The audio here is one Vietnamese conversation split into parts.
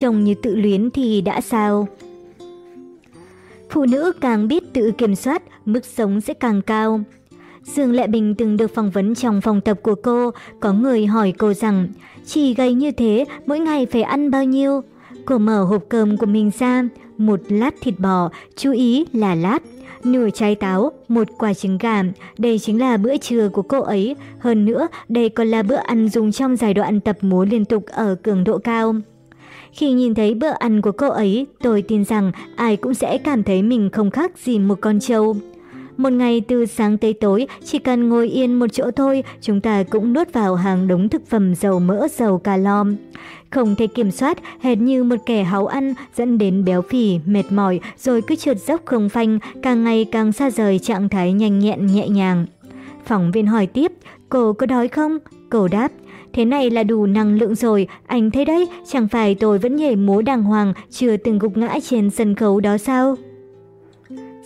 Trông như tự luyến thì đã sao? Phụ nữ càng biết tự kiểm soát, mức sống sẽ càng cao. Dương Lệ Bình từng được phỏng vấn trong phòng tập của cô, có người hỏi cô rằng, chỉ gầy như thế, mỗi ngày phải ăn bao nhiêu? Cô mở hộp cơm của mình ra, một lát thịt bò, chú ý là lát, nửa trái táo, một quả trứng gà. Đây chính là bữa trưa của cô ấy. Hơn nữa, đây còn là bữa ăn dùng trong giai đoạn tập múa liên tục ở cường độ cao. Khi nhìn thấy bữa ăn của cô ấy, tôi tin rằng ai cũng sẽ cảm thấy mình không khác gì một con trâu. Một ngày từ sáng tới tối, chỉ cần ngồi yên một chỗ thôi, chúng ta cũng nuốt vào hàng đống thực phẩm dầu mỡ dầu calo. Không thể kiểm soát, hệt như một kẻ háu ăn, dẫn đến béo phì, mệt mỏi, rồi cứ trượt dốc không phanh, càng ngày càng xa rời trạng thái nhanh nhẹn nhẹ nhàng. Phóng viên hỏi tiếp, cô có đói không? Cô đáp, thế này là đủ năng lượng rồi, anh thấy đấy, chẳng phải tôi vẫn nhảy múa đàng hoàng, chưa từng gục ngã trên sân khấu đó sao?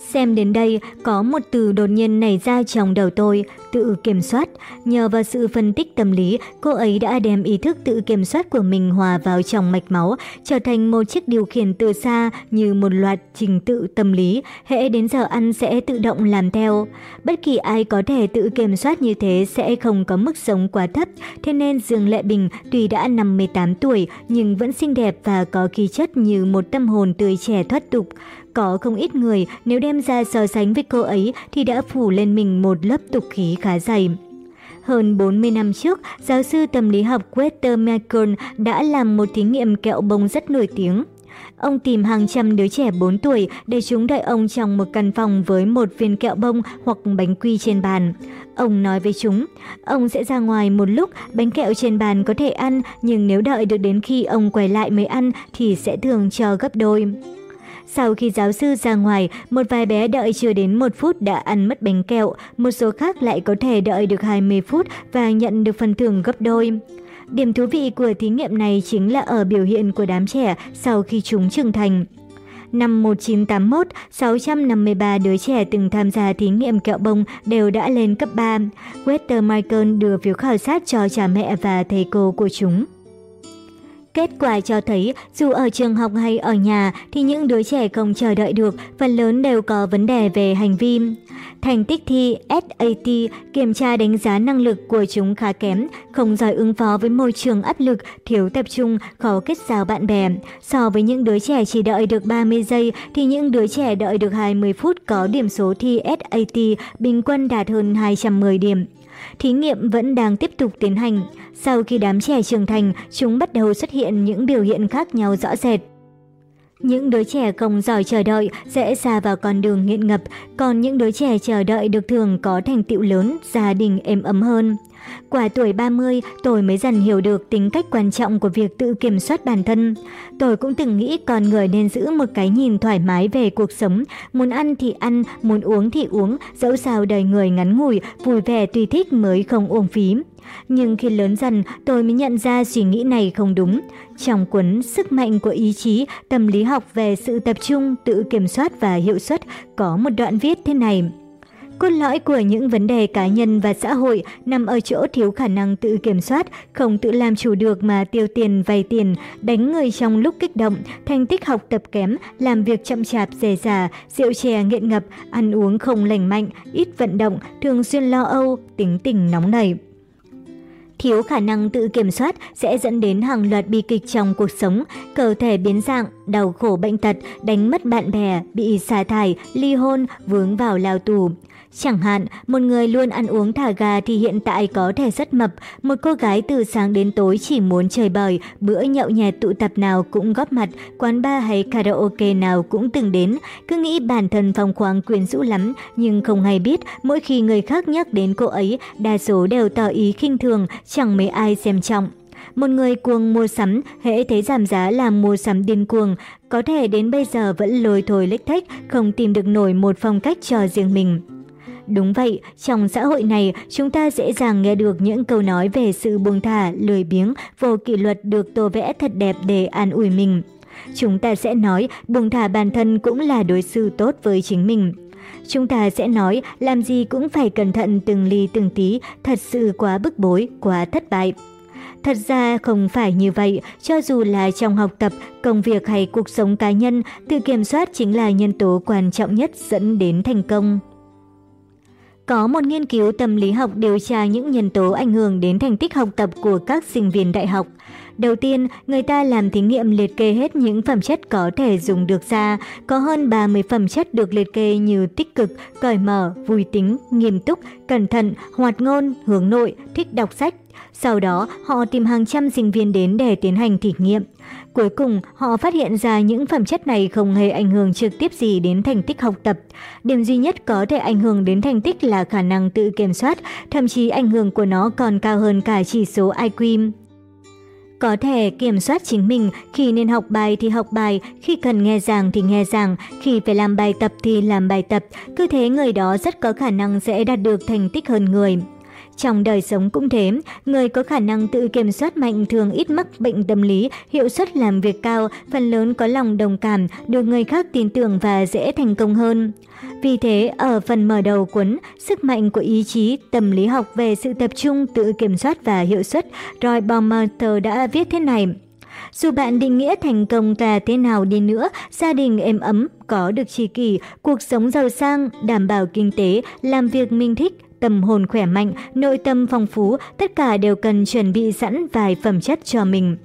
Xem đến đây, có một từ đột nhiên nảy ra trong đầu tôi, tự kiểm soát. Nhờ vào sự phân tích tâm lý, cô ấy đã đem ý thức tự kiểm soát của mình hòa vào trong mạch máu, trở thành một chiếc điều khiển từ xa như một loạt trình tự tâm lý, hệ đến giờ ăn sẽ tự động làm theo. Bất kỳ ai có thể tự kiểm soát như thế sẽ không có mức sống quá thấp, thế nên Dương Lệ Bình tuy đã 58 tuổi nhưng vẫn xinh đẹp và có khí chất như một tâm hồn tươi trẻ thoát tục. Có không ít người nếu đem ra so sánh với cô ấy thì đã phủ lên mình một lớp tục khí khá dày. Hơn 40 năm trước, giáo sư tâm lý học Walter Michael đã làm một thí nghiệm kẹo bông rất nổi tiếng. Ông tìm hàng trăm đứa trẻ 4 tuổi để chúng đợi ông trong một căn phòng với một viên kẹo bông hoặc bánh quy trên bàn. Ông nói với chúng, ông sẽ ra ngoài một lúc, bánh kẹo trên bàn có thể ăn, nhưng nếu đợi được đến khi ông quay lại mới ăn thì sẽ thường cho gấp đôi. Sau khi giáo sư ra ngoài, một vài bé đợi chưa đến một phút đã ăn mất bánh kẹo, một số khác lại có thể đợi được 20 phút và nhận được phần thưởng gấp đôi. Điểm thú vị của thí nghiệm này chính là ở biểu hiện của đám trẻ sau khi chúng trưởng thành. Năm 1981, 653 đứa trẻ từng tham gia thí nghiệm kẹo bông đều đã lên cấp 3. Wester Michael đưa phiếu khảo sát cho cha mẹ và thầy cô của chúng. Kết quả cho thấy, dù ở trường học hay ở nhà thì những đứa trẻ không chờ đợi được, phần lớn đều có vấn đề về hành vi. Thành tích thi SAT kiểm tra đánh giá năng lực của chúng khá kém, không giỏi ứng phó với môi trường áp lực, thiếu tập trung, khó kết giao bạn bè. So với những đứa trẻ chỉ đợi được 30 giây thì những đứa trẻ đợi được 20 phút có điểm số thi SAT bình quân đạt hơn 210 điểm. Thí nghiệm vẫn đang tiếp tục tiến hành. Sau khi đám trẻ trưởng thành, chúng bắt đầu xuất hiện những biểu hiện khác nhau rõ rệt. Những đứa trẻ không giỏi chờ đợi sẽ xa vào con đường nghiện ngập, còn những đứa trẻ chờ đợi được thường có thành tựu lớn, gia đình êm ấm hơn. Quả tuổi 30, tôi mới dần hiểu được tính cách quan trọng của việc tự kiểm soát bản thân. Tôi cũng từng nghĩ con người nên giữ một cái nhìn thoải mái về cuộc sống, muốn ăn thì ăn, muốn uống thì uống, dẫu sao đời người ngắn ngủi, vui vẻ tùy thích mới không uổng phí. Nhưng khi lớn dần, tôi mới nhận ra suy nghĩ này không đúng. Trong cuốn Sức mạnh của ý chí, tâm lý học về sự tập trung, tự kiểm soát và hiệu suất có một đoạn viết thế này. Cốt lõi của những vấn đề cá nhân và xã hội nằm ở chỗ thiếu khả năng tự kiểm soát, không tự làm chủ được mà tiêu tiền vay tiền, đánh người trong lúc kích động, thành tích học tập kém, làm việc chậm chạp dè dà, rượu chè nghiện ngập, ăn uống không lành mạnh, ít vận động, thường xuyên lo âu, tính tình nóng nảy. Thiếu khả năng tự kiểm soát sẽ dẫn đến hàng loạt bi kịch trong cuộc sống, cơ thể biến dạng, đau khổ bệnh tật, đánh mất bạn bè, bị sa thải, ly hôn, vướng vào lao tù. Chẳng hạn, một người luôn ăn uống thả gà thì hiện tại có thể rất mập, một cô gái từ sáng đến tối chỉ muốn chơi bời, bữa nhậu nhẹt tụ tập nào cũng góp mặt, quán bar hay karaoke nào cũng từng đến, cứ nghĩ bản thân phong khoáng quyến rũ lắm, nhưng không hay biết mỗi khi người khác nhắc đến cô ấy, đa số đều tỏ ý khinh thường, chẳng mấy ai xem trọng. Một người cuồng mua sắm, hễ thấy giảm giá là mua sắm điên cuồng, có thể đến bây giờ vẫn lôi thôi lếch thách, không tìm được nổi một phong cách cho riêng mình. Đúng vậy, trong xã hội này, chúng ta dễ dàng nghe được những câu nói về sự buông thả, lười biếng, vô kỷ luật được tô vẽ thật đẹp để an ủi mình. Chúng ta sẽ nói buông thả bản thân cũng là đối xử tốt với chính mình. Chúng ta sẽ nói làm gì cũng phải cẩn thận từng ly từng tí, thật sự quá bức bối, quá thất bại. Thật ra không phải như vậy, cho dù là trong học tập, công việc hay cuộc sống cá nhân, tự kiểm soát chính là nhân tố quan trọng nhất dẫn đến thành công. Có một nghiên cứu tâm lý học điều tra những nhân tố ảnh hưởng đến thành tích học tập của các sinh viên đại học. Đầu tiên, người ta làm thí nghiệm liệt kê hết những phẩm chất có thể dùng được ra. Có hơn 30 phẩm chất được liệt kê như tích cực, cởi mở, vui tính, nghiêm túc, cẩn thận, hoạt ngôn, hướng nội, thích đọc sách. Sau đó, họ tìm hàng trăm sinh viên đến để tiến hành thí nghiệm. Cuối cùng, họ phát hiện ra những phẩm chất này không hề ảnh hưởng trực tiếp gì đến thành tích học tập. Điểm duy nhất có thể ảnh hưởng đến thành tích là khả năng tự kiểm soát, thậm chí ảnh hưởng của nó còn cao hơn cả chỉ số IQ. Có thể kiểm soát chính mình, khi nên học bài thì học bài, khi cần nghe giảng thì nghe giảng, khi phải làm bài tập thì làm bài tập, cứ thế người đó rất có khả năng sẽ đạt được thành tích hơn người. Trong đời sống cũng thế, người có khả năng tự kiểm soát mạnh thường ít mắc bệnh tâm lý, hiệu suất làm việc cao, phần lớn có lòng đồng cảm, được người khác tin tưởng và dễ thành công hơn. Vì thế, ở phần mở đầu cuốn Sức mạnh của ý chí, tâm lý học về sự tập trung, tự kiểm soát và hiệu suất, Roy Baumeister đã viết thế này. Dù bạn định nghĩa thành công là thế nào đi nữa, gia đình êm ấm, có được tri kỷ, cuộc sống giàu sang, đảm bảo kinh tế, làm việc mình thích, tâm hồn khỏe mạnh, nội tâm phong phú, tất cả đều cần chuẩn bị sẵn vài phẩm chất cho mình.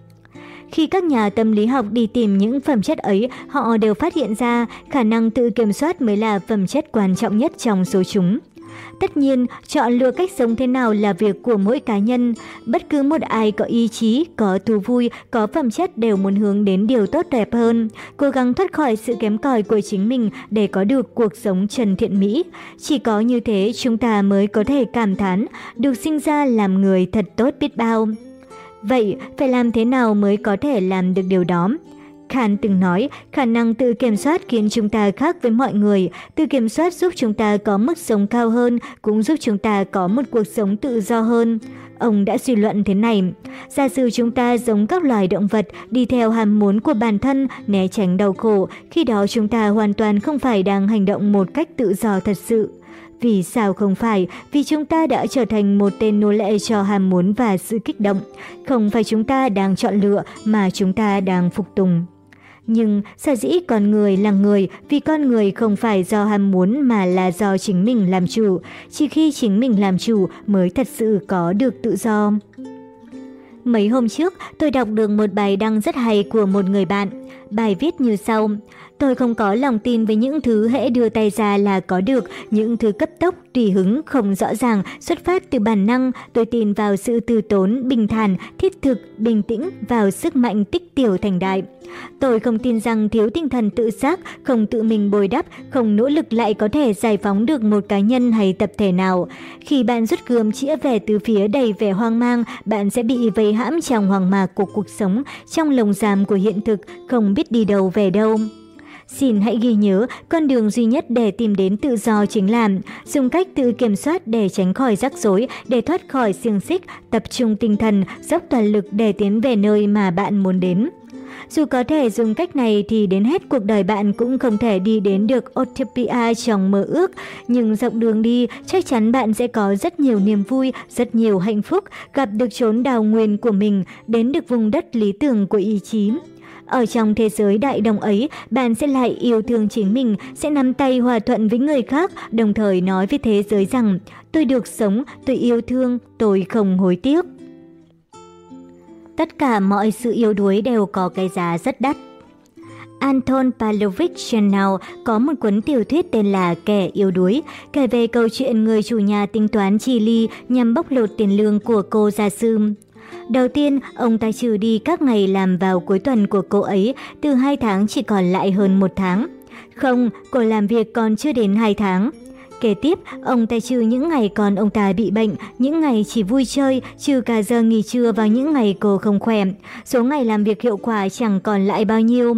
Khi các nhà tâm lý học đi tìm những phẩm chất ấy, họ đều phát hiện ra khả năng tự kiểm soát mới là phẩm chất quan trọng nhất trong số chúng. Tất nhiên, chọn lựa cách sống thế nào là việc của mỗi cá nhân. Bất cứ một ai có ý chí, có thú vui, có phẩm chất đều muốn hướng đến điều tốt đẹp hơn, cố gắng thoát khỏi sự kém cỏi của chính mình để có được cuộc sống trần thiện mỹ. Chỉ có như thế chúng ta mới có thể cảm thán, được sinh ra làm người thật tốt biết bao. Vậy, phải làm thế nào mới có thể làm được điều đó? Khan từng nói, khả năng tự kiểm soát khiến chúng ta khác với mọi người. Tự kiểm soát giúp chúng ta có mức sống cao hơn, cũng giúp chúng ta có một cuộc sống tự do hơn. Ông đã suy luận thế này, giả sử chúng ta giống các loài động vật, đi theo ham muốn của bản thân, né tránh đau khổ, khi đó chúng ta hoàn toàn không phải đang hành động một cách tự do thật sự. Vì sao không phải? Vì chúng ta đã trở thành một tên nô lệ cho ham muốn và sự kích động. Không phải chúng ta đang chọn lựa mà chúng ta đang phục tùng. Nhưng sở dĩ con người là người vì con người không phải do ham muốn mà là do chính mình làm chủ. Chỉ khi chính mình làm chủ mới thật sự có được tự do. Mấy hôm trước, tôi đọc được một bài đăng rất hay của một người bạn. Bài viết như sau. Tôi không có lòng tin với những thứ hễ đưa tay ra là có được, những thứ cấp tốc, tùy hứng, không rõ ràng, xuất phát từ bản năng. Tôi tin vào sự từ tốn, bình thản, thiết thực, bình tĩnh, vào sức mạnh tích tiểu thành đại. Tôi không tin rằng thiếu tinh thần tự giác, không tự mình bồi đắp, không nỗ lực lại có thể giải phóng được một cá nhân hay tập thể nào. Khi bạn rút gươm chĩa về từ phía đầy vẻ hoang mang, bạn sẽ bị vây hãm trong hoàng mạc của cuộc sống, trong lồng giam của hiện thực, không biết đi đâu về đâu. Xin hãy ghi nhớ, con đường duy nhất để tìm đến tự do chính là dùng cách tự kiểm soát để tránh khỏi rắc rối, để thoát khỏi xiềng xích, tập trung tinh thần, dốc toàn lực để tiến về nơi mà bạn muốn đến. Dù có thể dùng cách này thì đến hết cuộc đời bạn cũng không thể đi đến được Utopia trong mơ ước, nhưng dọc đường đi chắc chắn bạn sẽ có rất nhiều niềm vui, rất nhiều hạnh phúc, gặp được chốn đào nguyên của mình, đến được vùng đất lý tưởng của ý chí. Ở trong thế giới đại đồng ấy, bạn sẽ lại yêu thương chính mình, sẽ nắm tay hòa thuận với người khác, đồng thời nói với thế giới rằng tôi được sống, tôi yêu thương, tôi không hối tiếc. Tất cả mọi sự yếu đuối đều có cái giá rất đắt. Anton Pavlovich Chernow có một cuốn tiểu thuyết tên là Kẻ yếu đuối, kể về câu chuyện người chủ nhà tính toán chi ly nhằm bóc lột tiền lương của cô gia sư. Đầu tiên, ông ta trừ đi các ngày làm vào cuối tuần của cô ấy, từ 2 tháng chỉ còn lại hơn một tháng. Không, cô làm việc còn chưa đến 2 tháng. Kế tiếp, ông ta trừ những ngày còn ông ta bị bệnh, những ngày chỉ vui chơi, trừ cả giờ nghỉ trưa vào những ngày cô không khỏe. Số ngày làm việc hiệu quả chẳng còn lại bao nhiêu.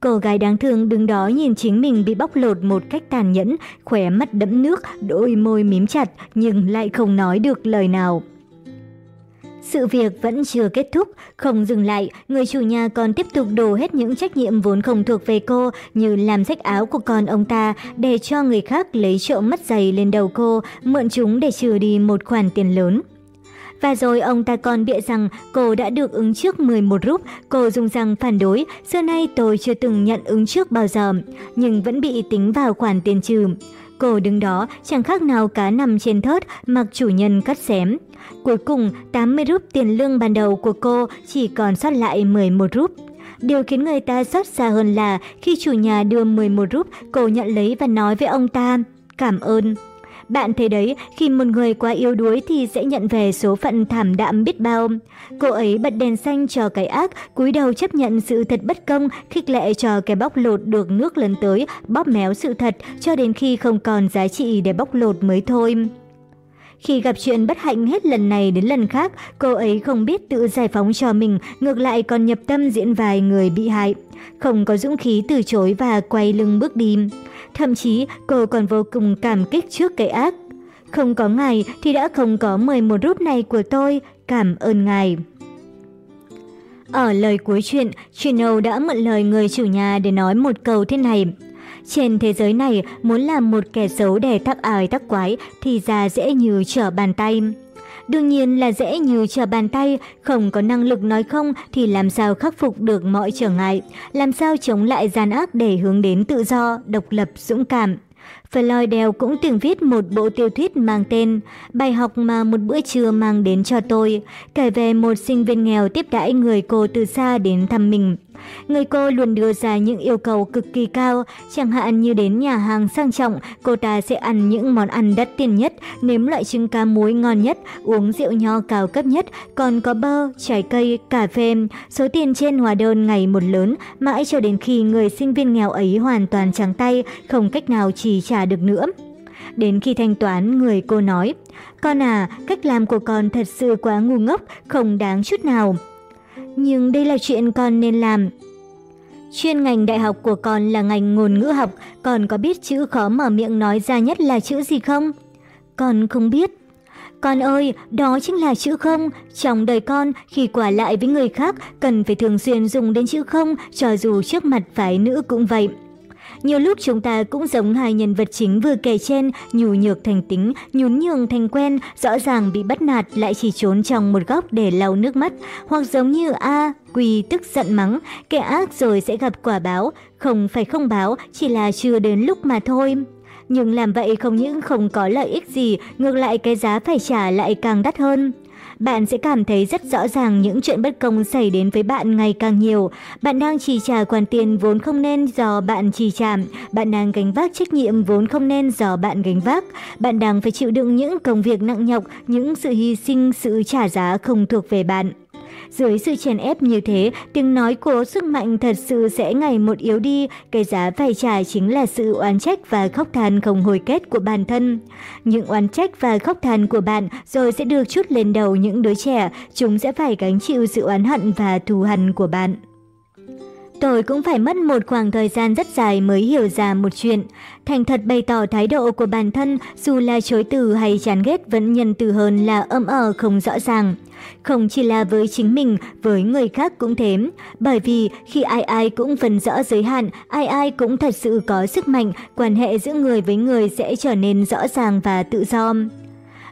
Cô gái đáng thương đứng đó nhìn chính mình bị bóc lột một cách tàn nhẫn, khỏe mắt đẫm nước, đôi môi mím chặt nhưng lại không nói được lời nào. Sự việc vẫn chưa kết thúc, không dừng lại, người chủ nhà còn tiếp tục đổ hết những trách nhiệm vốn không thuộc về cô như làm rách áo của con ông ta để cho người khác lấy trộm mất giày lên đầu cô, mượn chúng để trừ đi một khoản tiền lớn. Và rồi ông ta còn bịa rằng cô đã được ứng trước 11 rúp, cô dùng rằng phản đối, xưa nay tôi chưa từng nhận ứng trước bao giờ, nhưng vẫn bị tính vào khoản tiền trừ. Cô đứng đó chẳng khác nào cá nằm trên thớt mặc chủ nhân cắt xém. Cuối cùng, 80 rúp tiền lương ban đầu của cô chỉ còn sót lại 11 rúp. Điều khiến người ta xót xa hơn là khi chủ nhà đưa 11 rúp, cô nhận lấy và nói với ông ta, cảm ơn. Bạn thấy đấy, khi một người quá yếu đuối thì sẽ nhận về số phận thảm đạm biết bao. Cô ấy bật đèn xanh cho cái ác, cúi đầu chấp nhận sự thật bất công, khích lệ cho cái bóc lột được nước lần tới, bóp méo sự thật cho đến khi không còn giá trị để bóc lột mới thôi. Khi gặp chuyện bất hạnh hết lần này đến lần khác, cô ấy không biết tự giải phóng cho mình, ngược lại còn nhập tâm diễn vài người bị hại. Không có dũng khí từ chối và quay lưng bước đi. Thậm chí cô còn vô cùng cảm kích trước cái ác. Không có ngài thì đã không có 11 rút này của tôi, cảm ơn ngài. Ở lời cuối chuyện, Chino đã mượn lời người chủ nhà để nói một câu thế này. Trên thế giới này, muốn làm một kẻ xấu để tắc ai tắc quái thì ra dễ như trở bàn tay. Đương nhiên là dễ như trở bàn tay, không có năng lực nói không thì làm sao khắc phục được mọi trở ngại, làm sao chống lại gian ác để hướng đến tự do, độc lập, dũng cảm. Floydell cũng từng viết một bộ tiểu thuyết mang tên Bài học mà một bữa trưa mang đến cho tôi, kể về một sinh viên nghèo tiếp đãi người cô từ xa đến thăm mình. Người cô luôn đưa ra những yêu cầu cực kỳ cao, chẳng hạn như đến nhà hàng sang trọng, cô ta sẽ ăn những món ăn đắt tiền nhất, nếm loại trứng cá muối ngon nhất, uống rượu nho cao cấp nhất, còn có bơ, trái cây, cà phê. Số tiền trên hóa đơn ngày một lớn, mãi cho đến khi người sinh viên nghèo ấy hoàn toàn trắng tay, không cách nào chỉ trả được nữa. Đến khi thanh toán, người cô nói, Con à, cách làm của con thật sự quá ngu ngốc, không đáng chút nào nhưng đây là chuyện con nên làm. Chuyên ngành đại học của con là ngành ngôn ngữ học, con có biết chữ khó mở miệng nói ra nhất là chữ gì không? Con không biết. Con ơi, đó chính là chữ không. Trong đời con, khi quả lại với người khác, cần phải thường xuyên dùng đến chữ không, cho dù trước mặt phái nữ cũng vậy. Nhiều lúc chúng ta cũng giống hai nhân vật chính vừa kể trên, nhủ nhược thành tính, nhún nhường thành quen, rõ ràng bị bắt nạt lại chỉ trốn trong một góc để lau nước mắt, hoặc giống như A, Quỳ tức giận mắng, kẻ ác rồi sẽ gặp quả báo, không phải không báo, chỉ là chưa đến lúc mà thôi. Nhưng làm vậy không những không có lợi ích gì, ngược lại cái giá phải trả lại càng đắt hơn bạn sẽ cảm thấy rất rõ ràng những chuyện bất công xảy đến với bạn ngày càng nhiều. Bạn đang chi trả khoản tiền vốn không nên do bạn chi trả. Bạn đang gánh vác trách nhiệm vốn không nên do bạn gánh vác. Bạn đang phải chịu đựng những công việc nặng nhọc, những sự hy sinh, sự trả giá không thuộc về bạn. Dưới sự chèn ép như thế, tiếng nói của sức mạnh thật sự sẽ ngày một yếu đi, cái giá phải trả chính là sự oán trách và khóc than không hồi kết của bản thân. Những oán trách và khóc than của bạn rồi sẽ được chút lên đầu những đứa trẻ, chúng sẽ phải gánh chịu sự oán hận và thù hằn của bạn. Tôi cũng phải mất một khoảng thời gian rất dài mới hiểu ra một chuyện. Thành thật bày tỏ thái độ của bản thân, dù là chối từ hay chán ghét vẫn nhân từ hơn là âm ở ờ không rõ ràng. Không chỉ là với chính mình, với người khác cũng thế. Bởi vì khi ai ai cũng phân rõ giới hạn, ai ai cũng thật sự có sức mạnh, quan hệ giữa người với người sẽ trở nên rõ ràng và tự do.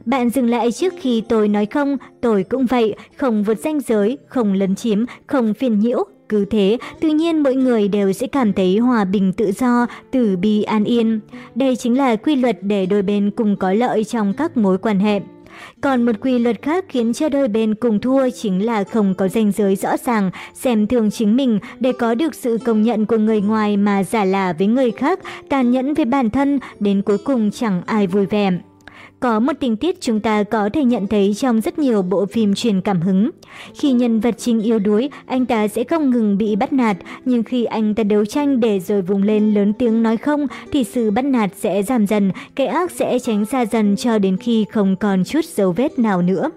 Bạn dừng lại trước khi tôi nói không, tôi cũng vậy, không vượt ranh giới, không lấn chiếm, không phiền nhiễu, cứ thế, tự nhiên mỗi người đều sẽ cảm thấy hòa bình tự do, tử bi an yên. Đây chính là quy luật để đôi bên cùng có lợi trong các mối quan hệ. Còn một quy luật khác khiến cho đôi bên cùng thua chính là không có ranh giới rõ ràng, xem thường chính mình để có được sự công nhận của người ngoài mà giả lả với người khác, tàn nhẫn với bản thân, đến cuối cùng chẳng ai vui vẻ. Có một tình tiết chúng ta có thể nhận thấy trong rất nhiều bộ phim truyền cảm hứng. Khi nhân vật chính yếu đuối, anh ta sẽ không ngừng bị bắt nạt, nhưng khi anh ta đấu tranh để rồi vùng lên lớn tiếng nói không, thì sự bắt nạt sẽ giảm dần, cái ác sẽ tránh xa dần cho đến khi không còn chút dấu vết nào nữa.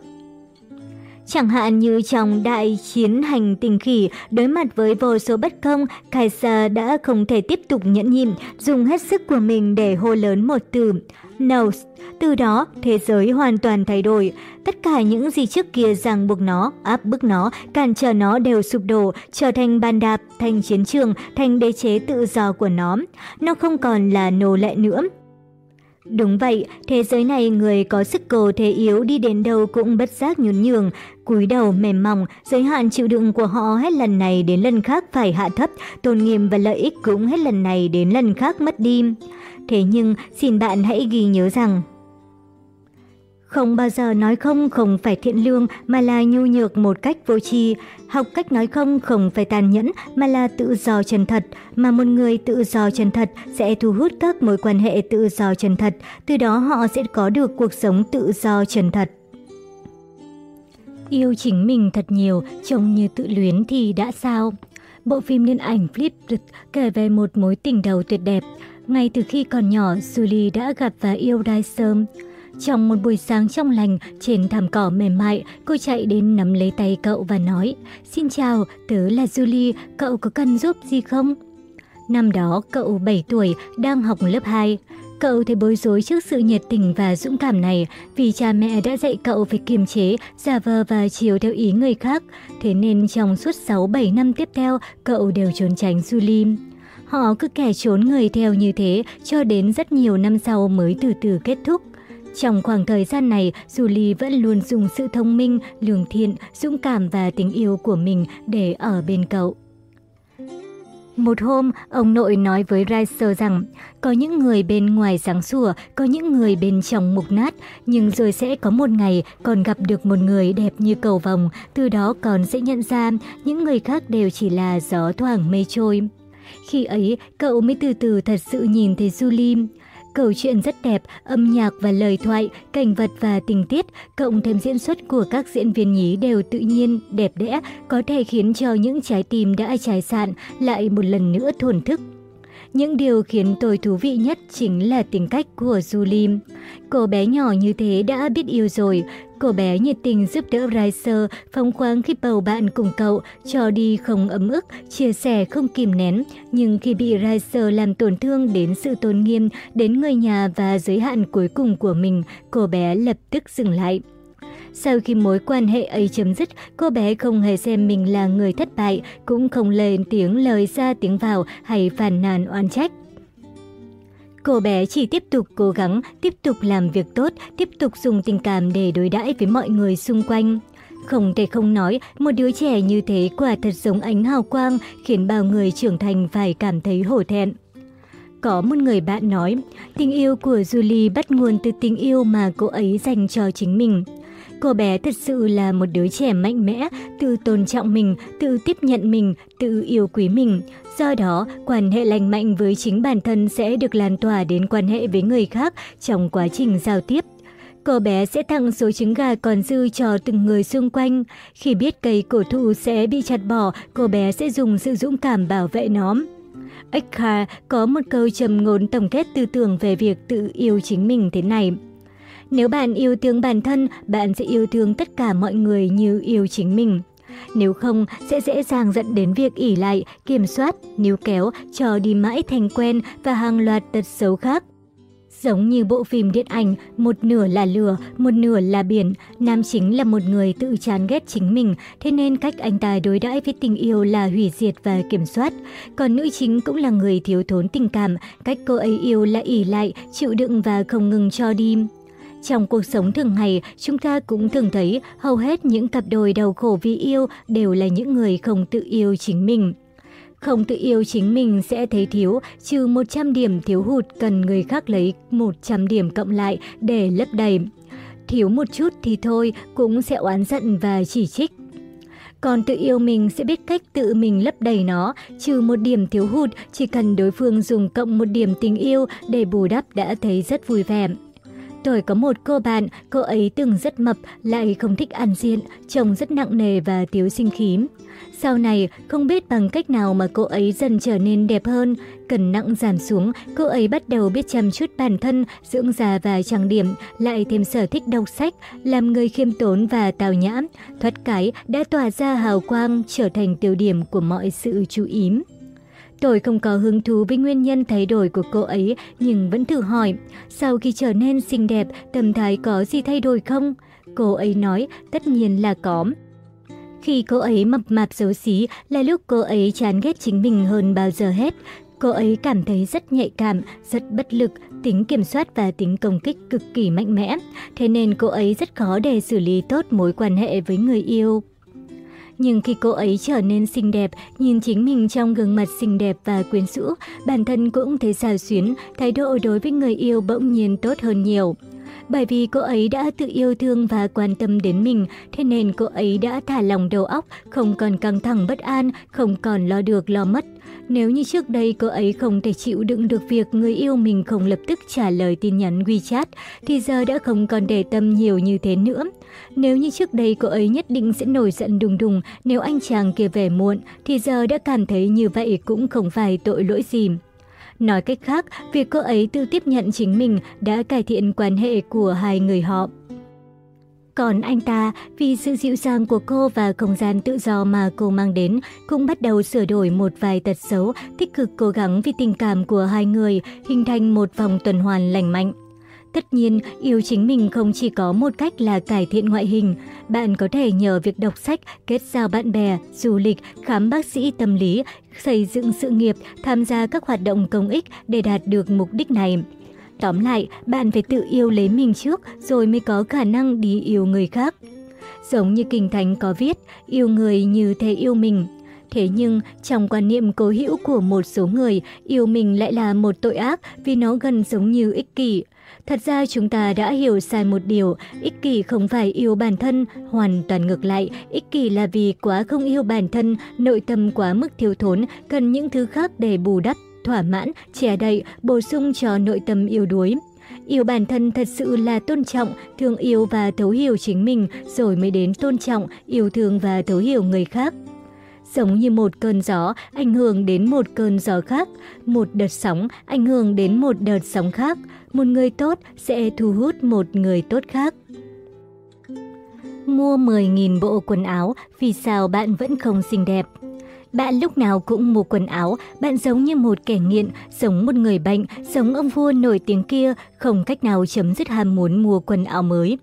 Chẳng hạn như trong đại chiến hành tình khỉ, đối mặt với vô số bất công, Kaiser đã không thể tiếp tục nhẫn nhịn, dùng hết sức của mình để hô lớn một từ. No. Từ đó, thế giới hoàn toàn thay đổi. Tất cả những gì trước kia ràng buộc nó, áp bức nó, cản trở nó đều sụp đổ, trở thành bàn đạp, thành chiến trường, thành đế chế tự do của nó. Nó không còn là nô lệ nữa. Đúng vậy, thế giới này người có sức cầu thế yếu đi đến đâu cũng bất giác nhún nhường, cúi đầu mềm mỏng, giới hạn chịu đựng của họ hết lần này đến lần khác phải hạ thấp, tôn nghiêm và lợi ích cũng hết lần này đến lần khác mất đi. Thế nhưng, xin bạn hãy ghi nhớ rằng, không bao giờ nói không không phải thiện lương mà là nhu nhược một cách vô tri. Học cách nói không không phải tàn nhẫn mà là tự do chân thật. Mà một người tự do chân thật sẽ thu hút các mối quan hệ tự do chân thật. Từ đó họ sẽ có được cuộc sống tự do chân thật. Yêu chính mình thật nhiều, trông như tự luyến thì đã sao? Bộ phim điện ảnh Flip kể về một mối tình đầu tuyệt đẹp. Ngay từ khi còn nhỏ, Julie đã gặp và yêu Dyson. Trong một buổi sáng trong lành, trên thảm cỏ mềm mại, cô chạy đến nắm lấy tay cậu và nói Xin chào, tớ là Julie, cậu có cần giúp gì không? Năm đó, cậu 7 tuổi, đang học lớp 2. Cậu thấy bối rối trước sự nhiệt tình và dũng cảm này vì cha mẹ đã dạy cậu phải kiềm chế, giả vờ và chiều theo ý người khác. Thế nên trong suốt 6-7 năm tiếp theo, cậu đều trốn tránh Julie. Họ cứ kẻ trốn người theo như thế cho đến rất nhiều năm sau mới từ từ kết thúc. Trong khoảng thời gian này, Julie vẫn luôn dùng sự thông minh, lương thiện, dũng cảm và tình yêu của mình để ở bên cậu. Một hôm, ông nội nói với Riser rằng, có những người bên ngoài sáng sủa, có những người bên trong mục nát, nhưng rồi sẽ có một ngày còn gặp được một người đẹp như cầu vồng, từ đó còn sẽ nhận ra những người khác đều chỉ là gió thoảng mây trôi. Khi ấy, cậu mới từ từ thật sự nhìn thấy Julie. Câu chuyện rất đẹp, âm nhạc và lời thoại, cảnh vật và tình tiết, cộng thêm diễn xuất của các diễn viên nhí đều tự nhiên, đẹp đẽ, có thể khiến cho những trái tim đã trái sạn lại một lần nữa thổn thức. Những điều khiến tôi thú vị nhất chính là tính cách của Julie. Cô bé nhỏ như thế đã biết yêu rồi. Cô bé nhiệt tình giúp đỡ Riser, phóng khoáng khi bầu bạn cùng cậu, cho đi không ấm ức, chia sẻ không kìm nén. Nhưng khi bị Riser làm tổn thương đến sự tôn nghiêm, đến người nhà và giới hạn cuối cùng của mình, cô bé lập tức dừng lại. Sau khi mối quan hệ ấy chấm dứt, cô bé không hề xem mình là người thất bại, cũng không lên tiếng lời ra tiếng vào hay phàn nàn oan trách. Cô bé chỉ tiếp tục cố gắng, tiếp tục làm việc tốt, tiếp tục dùng tình cảm để đối đãi với mọi người xung quanh. Không thể không nói, một đứa trẻ như thế quả thật giống ánh hào quang, khiến bao người trưởng thành phải cảm thấy hổ thẹn. Có một người bạn nói, tình yêu của Julie bắt nguồn từ tình yêu mà cô ấy dành cho chính mình. Cô bé thật sự là một đứa trẻ mạnh mẽ, tự tôn trọng mình, tự tiếp nhận mình, tự yêu quý mình. Do đó, quan hệ lành mạnh với chính bản thân sẽ được lan tỏa đến quan hệ với người khác trong quá trình giao tiếp. Cô bé sẽ tặng số trứng gà còn dư cho từng người xung quanh. Khi biết cây cổ thụ sẽ bị chặt bỏ, cô bé sẽ dùng sự dũng cảm bảo vệ nó. Eckhart có một câu trầm ngôn tổng kết tư tưởng về việc tự yêu chính mình thế này. Nếu bạn yêu thương bản thân, bạn sẽ yêu thương tất cả mọi người như yêu chính mình. Nếu không, sẽ dễ dàng dẫn đến việc ỉ lại, kiểm soát, níu kéo, cho đi mãi thành quen và hàng loạt tật xấu khác. Giống như bộ phim điện ảnh, một nửa là lửa, một nửa là biển, nam chính là một người tự chán ghét chính mình, thế nên cách anh ta đối đãi với tình yêu là hủy diệt và kiểm soát. Còn nữ chính cũng là người thiếu thốn tình cảm, cách cô ấy yêu là ỉ lại, chịu đựng và không ngừng cho đi. Trong cuộc sống thường ngày, chúng ta cũng thường thấy hầu hết những cặp đôi đau khổ vì yêu đều là những người không tự yêu chính mình. Không tự yêu chính mình sẽ thấy thiếu, trừ 100 điểm thiếu hụt cần người khác lấy 100 điểm cộng lại để lấp đầy. Thiếu một chút thì thôi, cũng sẽ oán giận và chỉ trích. Còn tự yêu mình sẽ biết cách tự mình lấp đầy nó, trừ một điểm thiếu hụt, chỉ cần đối phương dùng cộng một điểm tình yêu để bù đắp đã thấy rất vui vẻ. Tôi có một cô bạn, cô ấy từng rất mập, lại không thích ăn diện, trông rất nặng nề và thiếu sinh khí. Sau này, không biết bằng cách nào mà cô ấy dần trở nên đẹp hơn, cần nặng giảm xuống, cô ấy bắt đầu biết chăm chút bản thân, dưỡng già và trang điểm, lại thêm sở thích đọc sách, làm người khiêm tốn và tào nhã. Thoát cái đã tỏa ra hào quang, trở thành tiêu điểm của mọi sự chú ý. Tôi không có hứng thú với nguyên nhân thay đổi của cô ấy, nhưng vẫn thử hỏi, sau khi trở nên xinh đẹp, tâm thái có gì thay đổi không? Cô ấy nói, tất nhiên là có. Khi cô ấy mập mạp xấu xí là lúc cô ấy chán ghét chính mình hơn bao giờ hết. Cô ấy cảm thấy rất nhạy cảm, rất bất lực, tính kiểm soát và tính công kích cực kỳ mạnh mẽ, thế nên cô ấy rất khó để xử lý tốt mối quan hệ với người yêu. Nhưng khi cô ấy trở nên xinh đẹp, nhìn chính mình trong gương mặt xinh đẹp và quyến rũ, bản thân cũng thấy xào xuyến, thái độ đối với người yêu bỗng nhiên tốt hơn nhiều. Bởi vì cô ấy đã tự yêu thương và quan tâm đến mình, thế nên cô ấy đã thả lòng đầu óc, không còn căng thẳng bất an, không còn lo được lo mất. Nếu như trước đây cô ấy không thể chịu đựng được việc người yêu mình không lập tức trả lời tin nhắn WeChat, thì giờ đã không còn để tâm nhiều như thế nữa. Nếu như trước đây cô ấy nhất định sẽ nổi giận đùng đùng nếu anh chàng kia về muộn, thì giờ đã cảm thấy như vậy cũng không phải tội lỗi gì. Nói cách khác, việc cô ấy tự tiếp nhận chính mình đã cải thiện quan hệ của hai người họ. Còn anh ta, vì sự dịu dàng của cô và không gian tự do mà cô mang đến, cũng bắt đầu sửa đổi một vài tật xấu, tích cực cố gắng vì tình cảm của hai người, hình thành một vòng tuần hoàn lành mạnh. Tất nhiên, yêu chính mình không chỉ có một cách là cải thiện ngoại hình. Bạn có thể nhờ việc đọc sách, kết giao bạn bè, du lịch, khám bác sĩ tâm lý, xây dựng sự nghiệp, tham gia các hoạt động công ích để đạt được mục đích này. Tóm lại, bạn phải tự yêu lấy mình trước rồi mới có khả năng đi yêu người khác. Giống như Kinh Thánh có viết, yêu người như thế yêu mình. Thế nhưng, trong quan niệm cố hữu của một số người, yêu mình lại là một tội ác vì nó gần giống như ích kỷ. Thật ra chúng ta đã hiểu sai một điều, ích kỷ không phải yêu bản thân, hoàn toàn ngược lại, ích kỷ là vì quá không yêu bản thân, nội tâm quá mức thiếu thốn, cần những thứ khác để bù đắp, thỏa mãn, che đậy, bổ sung cho nội tâm yếu đuối. Yêu bản thân thật sự là tôn trọng, thương yêu và thấu hiểu chính mình rồi mới đến tôn trọng, yêu thương và thấu hiểu người khác. Giống như một cơn gió ảnh hưởng đến một cơn gió khác, một đợt sóng ảnh hưởng đến một đợt sóng khác, một người tốt sẽ thu hút một người tốt khác. Mua 10.000 bộ quần áo, vì sao bạn vẫn không xinh đẹp? Bạn lúc nào cũng mua quần áo, bạn giống như một kẻ nghiện, giống một người bệnh, giống ông vua nổi tiếng kia, không cách nào chấm dứt ham muốn mua quần áo mới.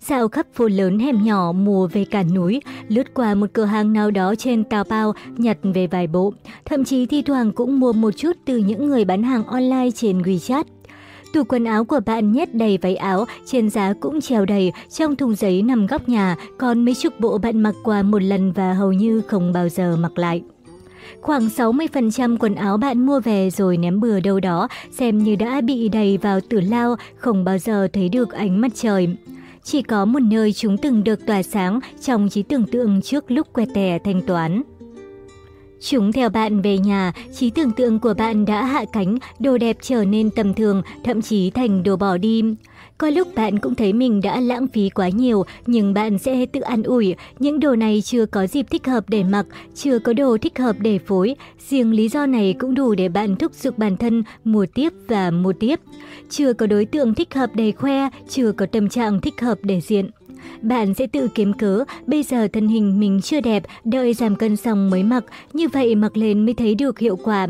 Dạo khắp phố lớn hẻm nhỏ mùa về cả núi, lướt qua một cửa hàng nào đó trên Tào Bao, nhặt về vài bộ. Thậm chí thi thoảng cũng mua một chút từ những người bán hàng online trên WeChat. Tủ quần áo của bạn nhét đầy váy áo, trên giá cũng treo đầy, trong thùng giấy nằm góc nhà, còn mấy chục bộ bạn mặc qua một lần và hầu như không bao giờ mặc lại. Khoảng 60% quần áo bạn mua về rồi ném bừa đâu đó, xem như đã bị đầy vào tử lao, không bao giờ thấy được ánh mặt trời. Chỉ có một nơi chúng từng được tỏa sáng trong trí tưởng tượng trước lúc que tè thanh toán. Chúng theo bạn về nhà, trí tưởng tượng của bạn đã hạ cánh, đồ đẹp trở nên tầm thường, thậm chí thành đồ bỏ đi. Có lúc bạn cũng thấy mình đã lãng phí quá nhiều, nhưng bạn sẽ tự an ủi, những đồ này chưa có dịp thích hợp để mặc, chưa có đồ thích hợp để phối. Riêng lý do này cũng đủ để bạn thúc giục bản thân mua tiếp và mua tiếp. Chưa có đối tượng thích hợp để khoe, chưa có tâm trạng thích hợp để diện. Bạn sẽ tự kiếm cớ, bây giờ thân hình mình chưa đẹp, đợi giảm cân xong mới mặc, như vậy mặc lên mới thấy được hiệu quả.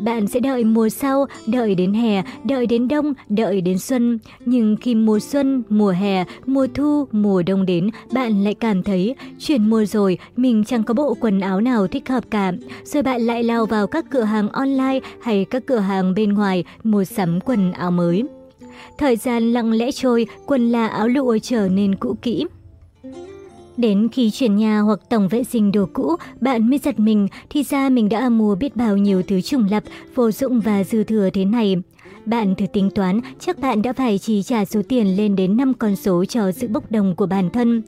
Bạn sẽ đợi mùa sau, đợi đến hè, đợi đến đông, đợi đến xuân. Nhưng khi mùa xuân, mùa hè, mùa thu, mùa đông đến, bạn lại cảm thấy chuyển mùa rồi, mình chẳng có bộ quần áo nào thích hợp cả. Rồi bạn lại lao vào các cửa hàng online hay các cửa hàng bên ngoài mua sắm quần áo mới. Thời gian lặng lẽ trôi, quần là áo lụa trở nên cũ kỹ. Đến khi chuyển nhà hoặc tổng vệ sinh đồ cũ, bạn mới giật mình, thì ra mình đã mua biết bao nhiêu thứ trùng lập, vô dụng và dư thừa thế này. Bạn thử tính toán, chắc bạn đã phải chi trả số tiền lên đến 5 con số cho sự bốc đồng của bản thân.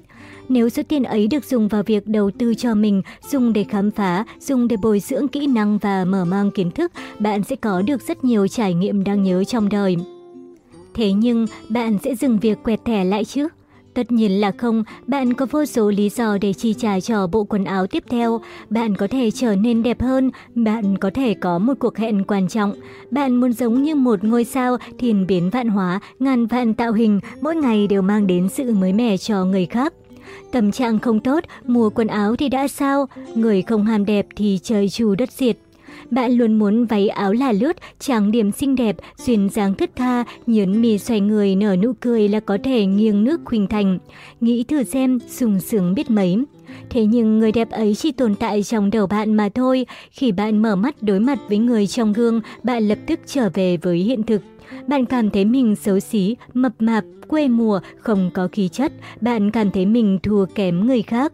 Nếu số tiền ấy được dùng vào việc đầu tư cho mình, dùng để khám phá, dùng để bồi dưỡng kỹ năng và mở mang kiến thức, bạn sẽ có được rất nhiều trải nghiệm đáng nhớ trong đời. Thế nhưng, bạn sẽ dừng việc quẹt thẻ lại chứ? Tất nhiên là không, bạn có vô số lý do để chi trả cho bộ quần áo tiếp theo. Bạn có thể trở nên đẹp hơn, bạn có thể có một cuộc hẹn quan trọng. Bạn muốn giống như một ngôi sao thiền biến vạn hóa, ngàn vạn tạo hình, mỗi ngày đều mang đến sự mới mẻ cho người khác. Tâm trạng không tốt, mua quần áo thì đã sao? Người không ham đẹp thì trời chủ đất diệt. Bạn luôn muốn váy áo là lướt, trang điểm xinh đẹp, duyên dáng thức tha, nhớn mì xoay người nở nụ cười là có thể nghiêng nước khuynh thành. Nghĩ thử xem, sung sướng biết mấy. Thế nhưng người đẹp ấy chỉ tồn tại trong đầu bạn mà thôi. Khi bạn mở mắt đối mặt với người trong gương, bạn lập tức trở về với hiện thực. Bạn cảm thấy mình xấu xí, mập mạp, quê mùa, không có khí chất. Bạn cảm thấy mình thua kém người khác.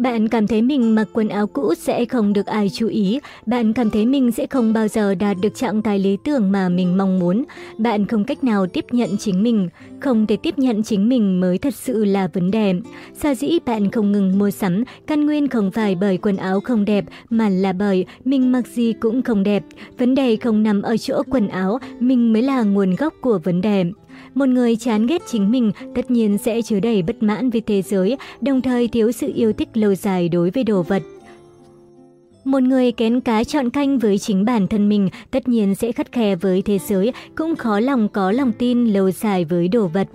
Bạn cảm thấy mình mặc quần áo cũ sẽ không được ai chú ý, bạn cảm thấy mình sẽ không bao giờ đạt được trạng thái lý tưởng mà mình mong muốn, bạn không cách nào tiếp nhận chính mình, không thể tiếp nhận chính mình mới thật sự là vấn đề. xa dĩ bạn không ngừng mua sắm, căn nguyên không phải bởi quần áo không đẹp mà là bởi mình mặc gì cũng không đẹp. Vấn đề không nằm ở chỗ quần áo, mình mới là nguồn gốc của vấn đề. Một người chán ghét chính mình tất nhiên sẽ chứa đầy bất mãn với thế giới, đồng thời thiếu sự yêu thích lâu dài đối với đồ vật. Một người kén cá chọn canh với chính bản thân mình tất nhiên sẽ khắt khe với thế giới, cũng khó lòng có lòng tin lâu dài với đồ vật.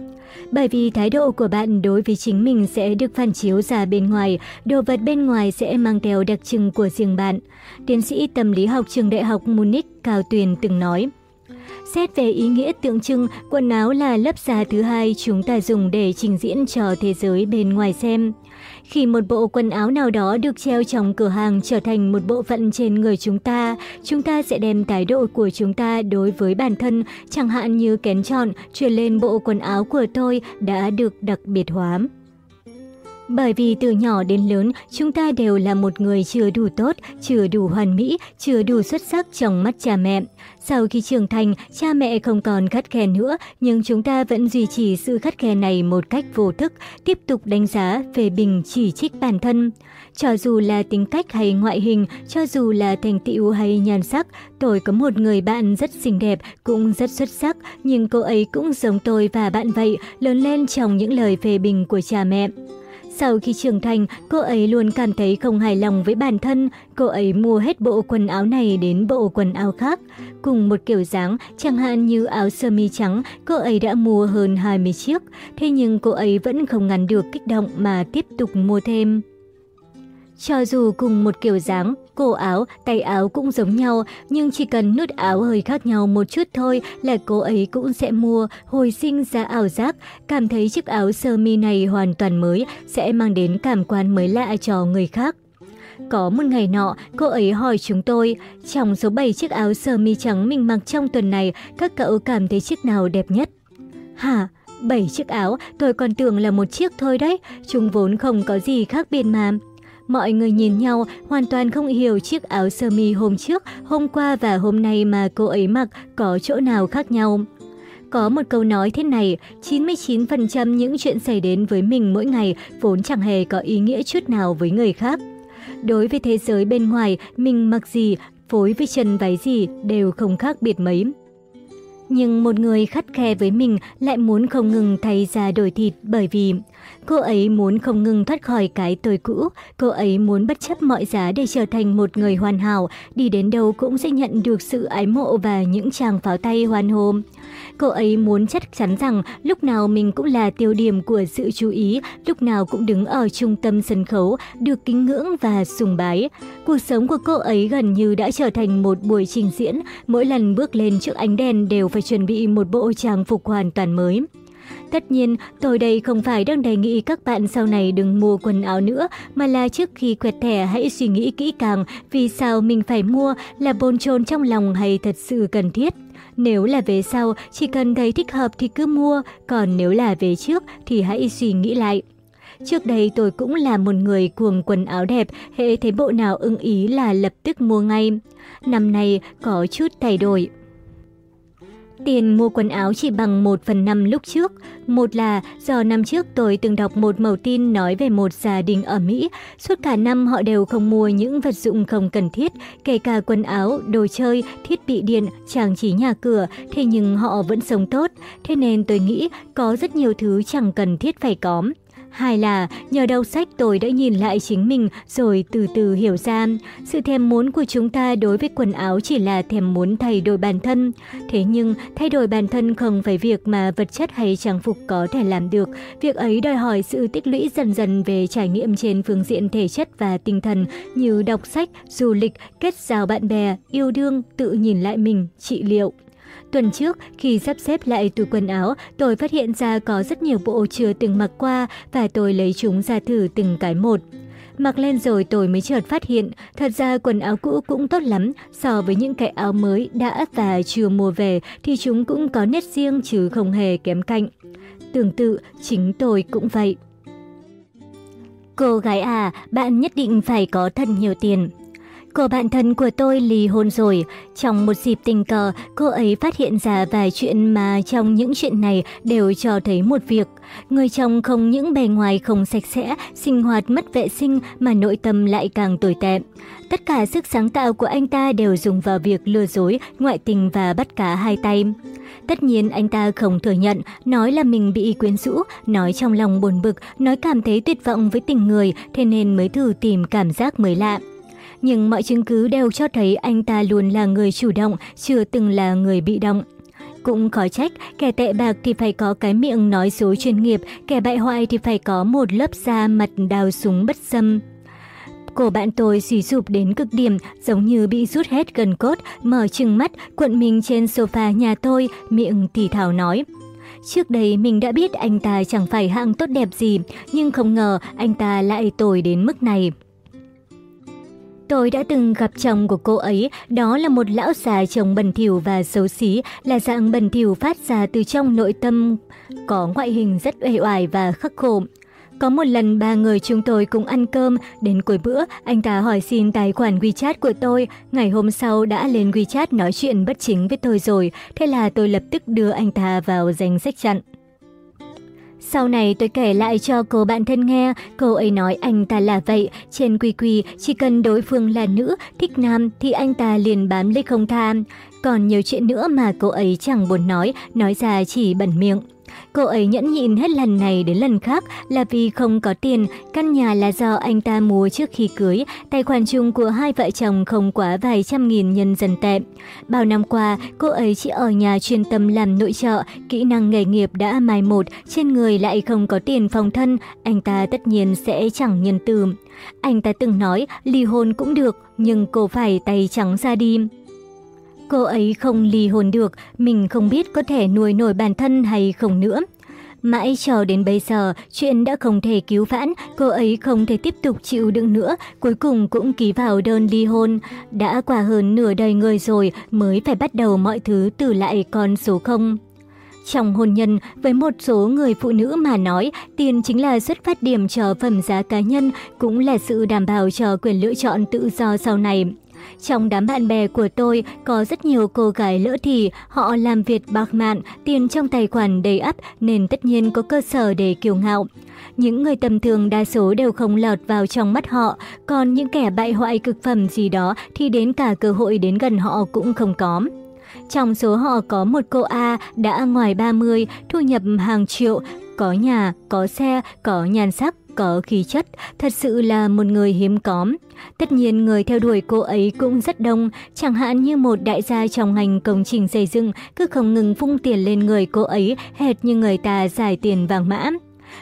Bởi vì thái độ của bạn đối với chính mình sẽ được phản chiếu ra bên ngoài, đồ vật bên ngoài sẽ mang theo đặc trưng của riêng bạn. Tiến sĩ tâm lý học trường đại học Munich Cao Tuyền từng nói. Xét về ý nghĩa tượng trưng, quần áo là lớp da thứ hai chúng ta dùng để trình diễn cho thế giới bên ngoài xem. Khi một bộ quần áo nào đó được treo trong cửa hàng trở thành một bộ phận trên người chúng ta, chúng ta sẽ đem thái độ của chúng ta đối với bản thân, chẳng hạn như kén chọn, truyền lên bộ quần áo của tôi đã được đặc biệt hóa. Bởi vì từ nhỏ đến lớn, chúng ta đều là một người chưa đủ tốt, chưa đủ hoàn mỹ, chưa đủ xuất sắc trong mắt cha mẹ. Sau khi trưởng thành, cha mẹ không còn khắt khe nữa, nhưng chúng ta vẫn duy trì sự khắt khe này một cách vô thức, tiếp tục đánh giá, phê bình, chỉ trích bản thân. Cho dù là tính cách hay ngoại hình, cho dù là thành tựu hay nhan sắc, tôi có một người bạn rất xinh đẹp, cũng rất xuất sắc, nhưng cô ấy cũng giống tôi và bạn vậy, lớn lên trong những lời phê bình của cha mẹ. Sau khi trưởng thành, cô ấy luôn cảm thấy không hài lòng với bản thân. Cô ấy mua hết bộ quần áo này đến bộ quần áo khác. Cùng một kiểu dáng, chẳng hạn như áo sơ mi trắng, cô ấy đã mua hơn 20 chiếc. Thế nhưng cô ấy vẫn không ngăn được kích động mà tiếp tục mua thêm. Cho dù cùng một kiểu dáng, cổ áo, tay áo cũng giống nhau, nhưng chỉ cần nút áo hơi khác nhau một chút thôi là cô ấy cũng sẽ mua, hồi sinh ra ảo giác, cảm thấy chiếc áo sơ mi này hoàn toàn mới, sẽ mang đến cảm quan mới lạ cho người khác. Có một ngày nọ, cô ấy hỏi chúng tôi, trong số 7 chiếc áo sơ mi trắng mình mặc trong tuần này, các cậu cảm thấy chiếc nào đẹp nhất? Hả? 7 chiếc áo, tôi còn tưởng là một chiếc thôi đấy, chúng vốn không có gì khác biệt mà. Mọi người nhìn nhau, hoàn toàn không hiểu chiếc áo sơ mi hôm trước, hôm qua và hôm nay mà cô ấy mặc có chỗ nào khác nhau. Có một câu nói thế này, 99% những chuyện xảy đến với mình mỗi ngày vốn chẳng hề có ý nghĩa chút nào với người khác. Đối với thế giới bên ngoài, mình mặc gì, phối với chân váy gì đều không khác biệt mấy. Nhưng một người khắt khe với mình lại muốn không ngừng thay ra đổi thịt bởi vì Cô ấy muốn không ngừng thoát khỏi cái tôi cũ, cô ấy muốn bất chấp mọi giá để trở thành một người hoàn hảo, đi đến đâu cũng sẽ nhận được sự ái mộ và những chàng pháo tay hoan hô. Cô ấy muốn chắc chắn rằng lúc nào mình cũng là tiêu điểm của sự chú ý, lúc nào cũng đứng ở trung tâm sân khấu, được kính ngưỡng và sùng bái. Cuộc sống của cô ấy gần như đã trở thành một buổi trình diễn, mỗi lần bước lên trước ánh đèn đều phải chuẩn bị một bộ trang phục hoàn toàn mới. Tất nhiên, tôi đây không phải đang đề nghị các bạn sau này đừng mua quần áo nữa, mà là trước khi quẹt thẻ hãy suy nghĩ kỹ càng vì sao mình phải mua là bồn chồn trong lòng hay thật sự cần thiết. Nếu là về sau, chỉ cần thấy thích hợp thì cứ mua, còn nếu là về trước thì hãy suy nghĩ lại. Trước đây tôi cũng là một người cuồng quần áo đẹp, hệ thấy bộ nào ưng ý là lập tức mua ngay. Năm nay có chút thay đổi. Tiền mua quần áo chỉ bằng 1 phần 5 lúc trước. Một là do năm trước tôi từng đọc một mẫu tin nói về một gia đình ở Mỹ. Suốt cả năm họ đều không mua những vật dụng không cần thiết, kể cả quần áo, đồ chơi, thiết bị điện, trang trí nhà cửa, thế nhưng họ vẫn sống tốt. Thế nên tôi nghĩ có rất nhiều thứ chẳng cần thiết phải có. Hai là nhờ đọc sách tôi đã nhìn lại chính mình rồi từ từ hiểu ra sự thèm muốn của chúng ta đối với quần áo chỉ là thèm muốn thay đổi bản thân. Thế nhưng thay đổi bản thân không phải việc mà vật chất hay trang phục có thể làm được. Việc ấy đòi hỏi sự tích lũy dần dần về trải nghiệm trên phương diện thể chất và tinh thần như đọc sách, du lịch, kết giao bạn bè, yêu đương, tự nhìn lại mình, trị liệu. Tuần trước, khi sắp xếp lại tủ quần áo, tôi phát hiện ra có rất nhiều bộ chưa từng mặc qua và tôi lấy chúng ra thử từng cái một. Mặc lên rồi tôi mới chợt phát hiện, thật ra quần áo cũ cũng tốt lắm, so với những cái áo mới đã và chưa mua về thì chúng cũng có nét riêng chứ không hề kém cạnh. Tương tự, chính tôi cũng vậy. Cô gái à, bạn nhất định phải có thật nhiều tiền. Cô bạn thân của tôi ly hôn rồi. Trong một dịp tình cờ, cô ấy phát hiện ra vài chuyện mà trong những chuyện này đều cho thấy một việc. Người chồng không những bề ngoài không sạch sẽ, sinh hoạt mất vệ sinh mà nội tâm lại càng tồi tệ. Tất cả sức sáng tạo của anh ta đều dùng vào việc lừa dối, ngoại tình và bắt cá hai tay. Tất nhiên anh ta không thừa nhận, nói là mình bị quyến rũ, nói trong lòng buồn bực, nói cảm thấy tuyệt vọng với tình người, thế nên mới thử tìm cảm giác mới lạ nhưng mọi chứng cứ đều cho thấy anh ta luôn là người chủ động, chưa từng là người bị động. Cũng khó trách, kẻ tệ bạc thì phải có cái miệng nói dối chuyên nghiệp, kẻ bại hoại thì phải có một lớp da mặt đào súng bất xâm. Cổ bạn tôi suy sụp đến cực điểm, giống như bị rút hết gần cốt, mở trừng mắt, cuộn mình trên sofa nhà tôi, miệng thì thảo nói. Trước đây mình đã biết anh ta chẳng phải hạng tốt đẹp gì, nhưng không ngờ anh ta lại tồi đến mức này. Tôi đã từng gặp chồng của cô ấy, đó là một lão già chồng bẩn thỉu và xấu xí, là dạng bẩn thỉu phát ra từ trong nội tâm, có ngoại hình rất uể oải và khắc khổ. Có một lần ba người chúng tôi cùng ăn cơm, đến cuối bữa anh ta hỏi xin tài khoản WeChat của tôi, ngày hôm sau đã lên WeChat nói chuyện bất chính với tôi rồi, thế là tôi lập tức đưa anh ta vào danh sách chặn. Sau này tôi kể lại cho cô bạn thân nghe, cô ấy nói anh ta là vậy, trên quy quy chỉ cần đối phương là nữ, thích nam thì anh ta liền bám lấy không tham. Còn nhiều chuyện nữa mà cô ấy chẳng buồn nói, nói ra chỉ bẩn miệng. Cô ấy nhẫn nhịn hết lần này đến lần khác là vì không có tiền, căn nhà là do anh ta mua trước khi cưới, tài khoản chung của hai vợ chồng không quá vài trăm nghìn nhân dân tệ. Bao năm qua, cô ấy chỉ ở nhà chuyên tâm làm nội trợ, kỹ năng nghề nghiệp đã mai một, trên người lại không có tiền phòng thân, anh ta tất nhiên sẽ chẳng nhân từ. Anh ta từng nói ly hôn cũng được, nhưng cô phải tay trắng ra đi. Cô ấy không ly hôn được, mình không biết có thể nuôi nổi bản thân hay không nữa. Mãi cho đến bây giờ, chuyện đã không thể cứu vãn, cô ấy không thể tiếp tục chịu đựng nữa, cuối cùng cũng ký vào đơn ly hôn. Đã qua hơn nửa đời người rồi mới phải bắt đầu mọi thứ từ lại con số không. Trong hôn nhân, với một số người phụ nữ mà nói, tiền chính là xuất phát điểm cho phẩm giá cá nhân, cũng là sự đảm bảo cho quyền lựa chọn tự do sau này. Trong đám bạn bè của tôi có rất nhiều cô gái lỡ thì họ làm việc bạc mạn, tiền trong tài khoản đầy ắp nên tất nhiên có cơ sở để kiêu ngạo. Những người tầm thường đa số đều không lọt vào trong mắt họ, còn những kẻ bại hoại cực phẩm gì đó thì đến cả cơ hội đến gần họ cũng không có. Trong số họ có một cô A đã ngoài 30, thu nhập hàng triệu, có nhà, có xe, có nhan sắc, có khí chất, thật sự là một người hiếm có. Tất nhiên người theo đuổi cô ấy cũng rất đông, chẳng hạn như một đại gia trong ngành công trình xây dựng cứ không ngừng phung tiền lên người cô ấy hệt như người ta giải tiền vàng mã.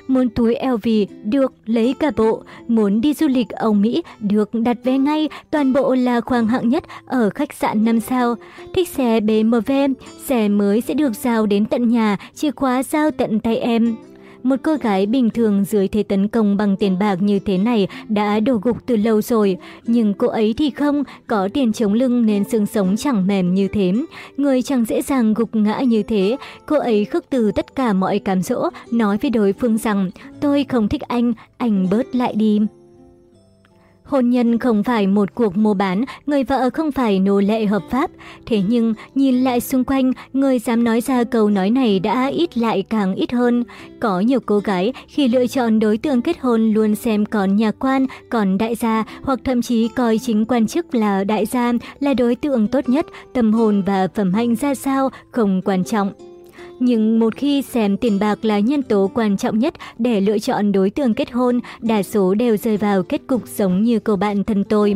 Muốn túi LV được lấy cả bộ, muốn đi du lịch Âu Mỹ được đặt vé ngay, toàn bộ là khoang hạng nhất ở khách sạn 5 sao. Thích xe BMW, xe mới sẽ được giao đến tận nhà, chìa khóa giao tận tay em. Một cô gái bình thường dưới thế tấn công bằng tiền bạc như thế này đã đổ gục từ lâu rồi. Nhưng cô ấy thì không, có tiền chống lưng nên xương sống chẳng mềm như thế. Người chẳng dễ dàng gục ngã như thế. Cô ấy khước từ tất cả mọi cảm dỗ, nói với đối phương rằng tôi không thích anh, anh bớt lại đi. Hôn nhân không phải một cuộc mua bán, người vợ không phải nô lệ hợp pháp. Thế nhưng, nhìn lại xung quanh, người dám nói ra câu nói này đã ít lại càng ít hơn. Có nhiều cô gái khi lựa chọn đối tượng kết hôn luôn xem còn nhà quan, còn đại gia hoặc thậm chí coi chính quan chức là đại gia là đối tượng tốt nhất, tâm hồn và phẩm hạnh ra sao không quan trọng. Nhưng một khi xem tiền bạc là nhân tố quan trọng nhất để lựa chọn đối tượng kết hôn, đa số đều rơi vào kết cục giống như cô bạn thân tôi.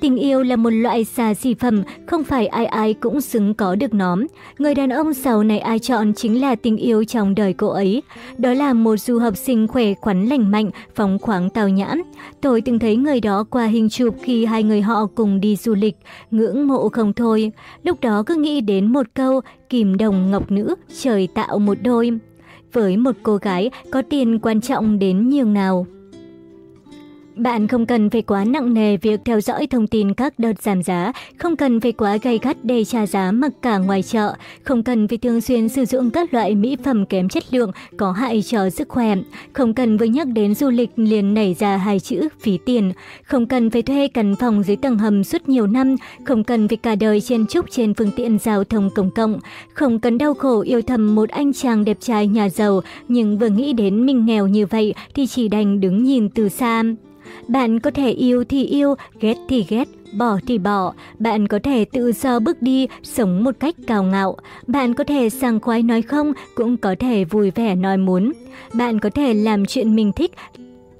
Tình yêu là một loại xa xỉ phẩm, không phải ai ai cũng xứng có được nó. Người đàn ông sau này ai chọn chính là tình yêu trong đời cô ấy. Đó là một du học sinh khỏe khoắn lành mạnh, phóng khoáng tào nhãn. Tôi từng thấy người đó qua hình chụp khi hai người họ cùng đi du lịch, ngưỡng mộ không thôi. Lúc đó cứ nghĩ đến một câu, kìm đồng ngọc nữ, trời tạo một đôi. Với một cô gái có tiền quan trọng đến nhường nào. Bạn không cần phải quá nặng nề việc theo dõi thông tin các đợt giảm giá, không cần phải quá gay gắt để tra giá mặc cả ngoài chợ, không cần phải thường xuyên sử dụng các loại mỹ phẩm kém chất lượng có hại cho sức khỏe, không cần vừa nhắc đến du lịch liền nảy ra hai chữ phí tiền, không cần phải thuê căn phòng dưới tầng hầm suốt nhiều năm, không cần phải cả đời chen chúc trên phương tiện giao thông công cộng, không cần đau khổ yêu thầm một anh chàng đẹp trai nhà giàu, nhưng vừa nghĩ đến mình nghèo như vậy thì chỉ đành đứng nhìn từ xa. Bạn có thể yêu thì yêu, ghét thì ghét, bỏ thì bỏ. Bạn có thể tự do bước đi, sống một cách cao ngạo. Bạn có thể sàng khoái nói không, cũng có thể vui vẻ nói muốn. Bạn có thể làm chuyện mình thích,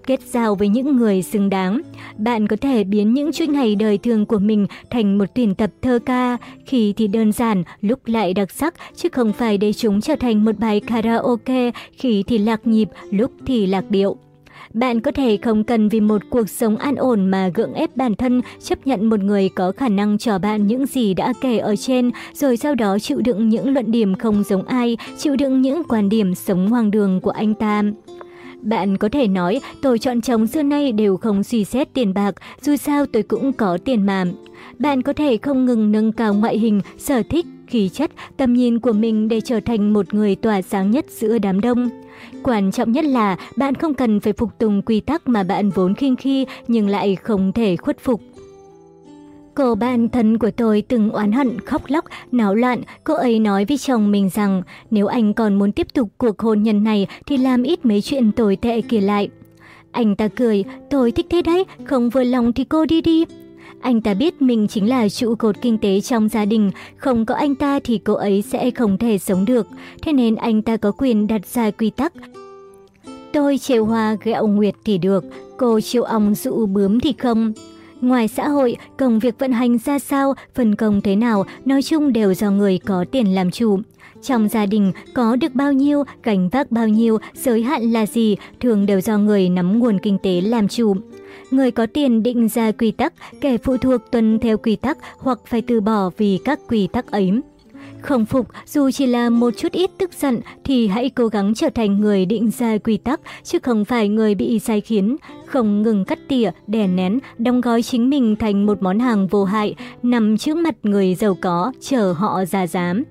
kết giao với những người xứng đáng. Bạn có thể biến những chuỗi ngày đời thường của mình thành một tuyển tập thơ ca, khi thì đơn giản, lúc lại đặc sắc, chứ không phải để chúng trở thành một bài karaoke, khi thì lạc nhịp, lúc thì lạc điệu. Bạn có thể không cần vì một cuộc sống an ổn mà gượng ép bản thân chấp nhận một người có khả năng cho bạn những gì đã kể ở trên, rồi sau đó chịu đựng những luận điểm không giống ai, chịu đựng những quan điểm sống hoang đường của anh ta. Bạn có thể nói, tôi chọn chồng xưa nay đều không suy xét tiền bạc, dù sao tôi cũng có tiền mà. Bạn có thể không ngừng nâng cao ngoại hình, sở thích, khí chất, tầm nhìn của mình để trở thành một người tỏa sáng nhất giữa đám đông. Quan trọng nhất là bạn không cần phải phục tùng quy tắc mà bạn vốn khinh khi nhưng lại không thể khuất phục. Cô bạn thân của tôi từng oán hận, khóc lóc, náo loạn. Cô ấy nói với chồng mình rằng nếu anh còn muốn tiếp tục cuộc hôn nhân này thì làm ít mấy chuyện tồi tệ kia lại. Anh ta cười, tôi thích thế đấy, không vừa lòng thì cô đi đi. Anh ta biết mình chính là trụ cột kinh tế trong gia đình, không có anh ta thì cô ấy sẽ không thể sống được. Thế nên anh ta có quyền đặt ra quy tắc. Tôi trêu hoa gẹo nguyệt thì được, cô chiều ong dụ bướm thì không. Ngoài xã hội, công việc vận hành ra sao, phân công thế nào, nói chung đều do người có tiền làm chủ. Trong gia đình, có được bao nhiêu, gánh vác bao nhiêu, giới hạn là gì, thường đều do người nắm nguồn kinh tế làm chủ. Người có tiền định ra quy tắc, kẻ phụ thuộc tuân theo quy tắc hoặc phải từ bỏ vì các quy tắc ấy. Không phục, dù chỉ là một chút ít tức giận thì hãy cố gắng trở thành người định ra quy tắc, chứ không phải người bị sai khiến. Không ngừng cắt tỉa, đè nén, đóng gói chính mình thành một món hàng vô hại, nằm trước mặt người giàu có, chờ họ ra dám.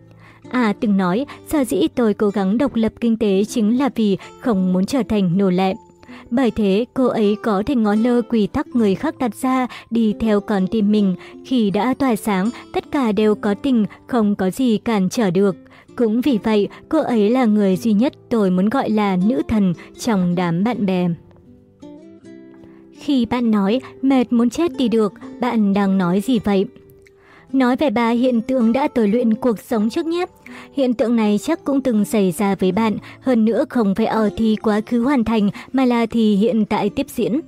À từng nói, sở dĩ tôi cố gắng độc lập kinh tế chính là vì không muốn trở thành nô lệ. Bởi thế, cô ấy có thể ngó lơ quy tắc người khác đặt ra, đi theo con tim mình. Khi đã tỏa sáng, tất cả đều có tình, không có gì cản trở được. Cũng vì vậy, cô ấy là người duy nhất tôi muốn gọi là nữ thần trong đám bạn bè. Khi bạn nói mệt muốn chết đi được, bạn đang nói gì vậy? Nói về ba hiện tượng đã tôi luyện cuộc sống trước nhé. Hiện tượng này chắc cũng từng xảy ra với bạn, hơn nữa không phải ở thì quá khứ hoàn thành mà là thì hiện tại tiếp diễn.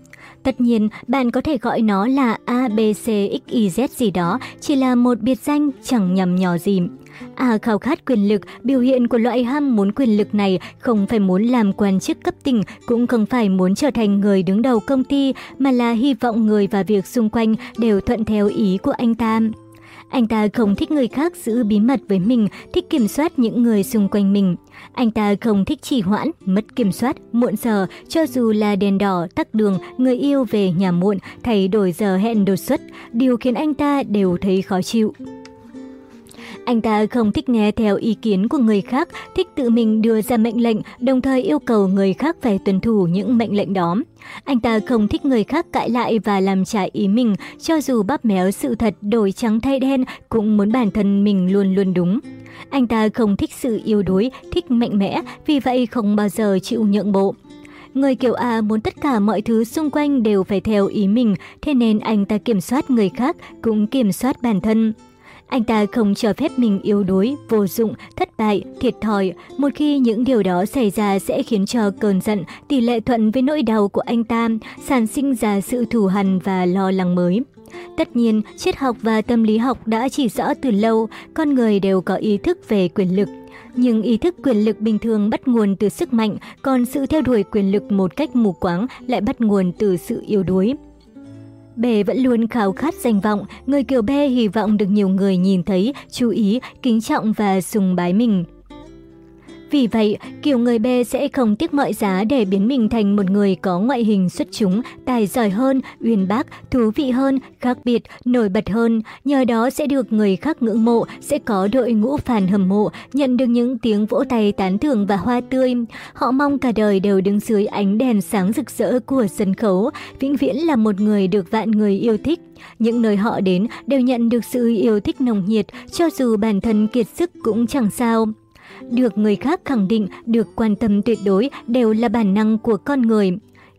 Tất nhiên, bạn có thể gọi nó là A, B, C, X, Y, Z gì đó, chỉ là một biệt danh chẳng nhầm nhỏ gì. A khao khát quyền lực, biểu hiện của loại ham muốn quyền lực này không phải muốn làm quan chức cấp tỉnh, cũng không phải muốn trở thành người đứng đầu công ty, mà là hy vọng người và việc xung quanh đều thuận theo ý của anh ta. Anh ta không thích người khác giữ bí mật với mình, thích kiểm soát những người xung quanh mình. Anh ta không thích trì hoãn, mất kiểm soát, muộn giờ, cho dù là đèn đỏ, tắc đường, người yêu về nhà muộn, thay đổi giờ hẹn đột xuất, điều khiến anh ta đều thấy khó chịu. Anh ta không thích nghe theo ý kiến của người khác, thích tự mình đưa ra mệnh lệnh, đồng thời yêu cầu người khác phải tuân thủ những mệnh lệnh đó. Anh ta không thích người khác cãi lại và làm trái ý mình, cho dù bắp méo sự thật đổi trắng thay đen, cũng muốn bản thân mình luôn luôn đúng. Anh ta không thích sự yếu đuối, thích mạnh mẽ, vì vậy không bao giờ chịu nhượng bộ. Người kiểu A muốn tất cả mọi thứ xung quanh đều phải theo ý mình, thế nên anh ta kiểm soát người khác, cũng kiểm soát bản thân. Anh ta không cho phép mình yếu đuối, vô dụng, thất bại, thiệt thòi. Một khi những điều đó xảy ra sẽ khiến cho cơn giận, tỷ lệ thuận với nỗi đau của anh ta, sản sinh ra sự thù hằn và lo lắng mới. Tất nhiên, triết học và tâm lý học đã chỉ rõ từ lâu, con người đều có ý thức về quyền lực. Nhưng ý thức quyền lực bình thường bắt nguồn từ sức mạnh, còn sự theo đuổi quyền lực một cách mù quáng lại bắt nguồn từ sự yếu đuối. B vẫn luôn khao khát danh vọng, người kiểu B hy vọng được nhiều người nhìn thấy, chú ý, kính trọng và sùng bái mình. Vì vậy, kiểu người B sẽ không tiếc mọi giá để biến mình thành một người có ngoại hình xuất chúng, tài giỏi hơn, uyên bác, thú vị hơn, khác biệt, nổi bật hơn. Nhờ đó sẽ được người khác ngưỡng mộ, sẽ có đội ngũ fan hâm mộ, nhận được những tiếng vỗ tay tán thưởng và hoa tươi. Họ mong cả đời đều đứng dưới ánh đèn sáng rực rỡ của sân khấu, vĩnh viễn là một người được vạn người yêu thích. Những nơi họ đến đều nhận được sự yêu thích nồng nhiệt, cho dù bản thân kiệt sức cũng chẳng sao. Được người khác khẳng định, được quan tâm tuyệt đối đều là bản năng của con người.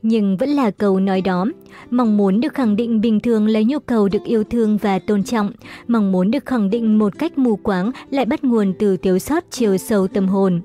Nhưng vẫn là câu nói đó, mong muốn được khẳng định bình thường là nhu cầu được yêu thương và tôn trọng, mong muốn được khẳng định một cách mù quáng lại bắt nguồn từ thiếu sót chiều sâu tâm hồn.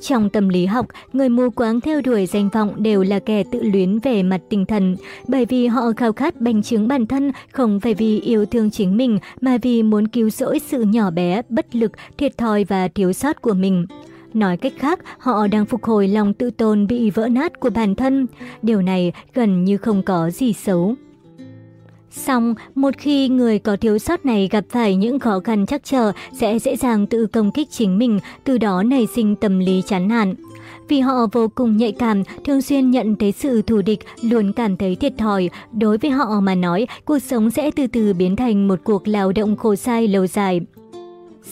Trong tâm lý học, người mù quáng theo đuổi danh vọng đều là kẻ tự luyến về mặt tinh thần, bởi vì họ khao khát bành trướng bản thân không phải vì yêu thương chính mình mà vì muốn cứu rỗi sự nhỏ bé, bất lực, thiệt thòi và thiếu sót của mình. Nói cách khác, họ đang phục hồi lòng tự tôn bị vỡ nát của bản thân. Điều này gần như không có gì xấu. Xong, một khi người có thiếu sót này gặp phải những khó khăn chắc trở sẽ dễ dàng tự công kích chính mình, từ đó nảy sinh tâm lý chán nản. Vì họ vô cùng nhạy cảm, thường xuyên nhận thấy sự thù địch, luôn cảm thấy thiệt thòi. Đối với họ mà nói, cuộc sống sẽ từ từ biến thành một cuộc lao động khổ sai lâu dài.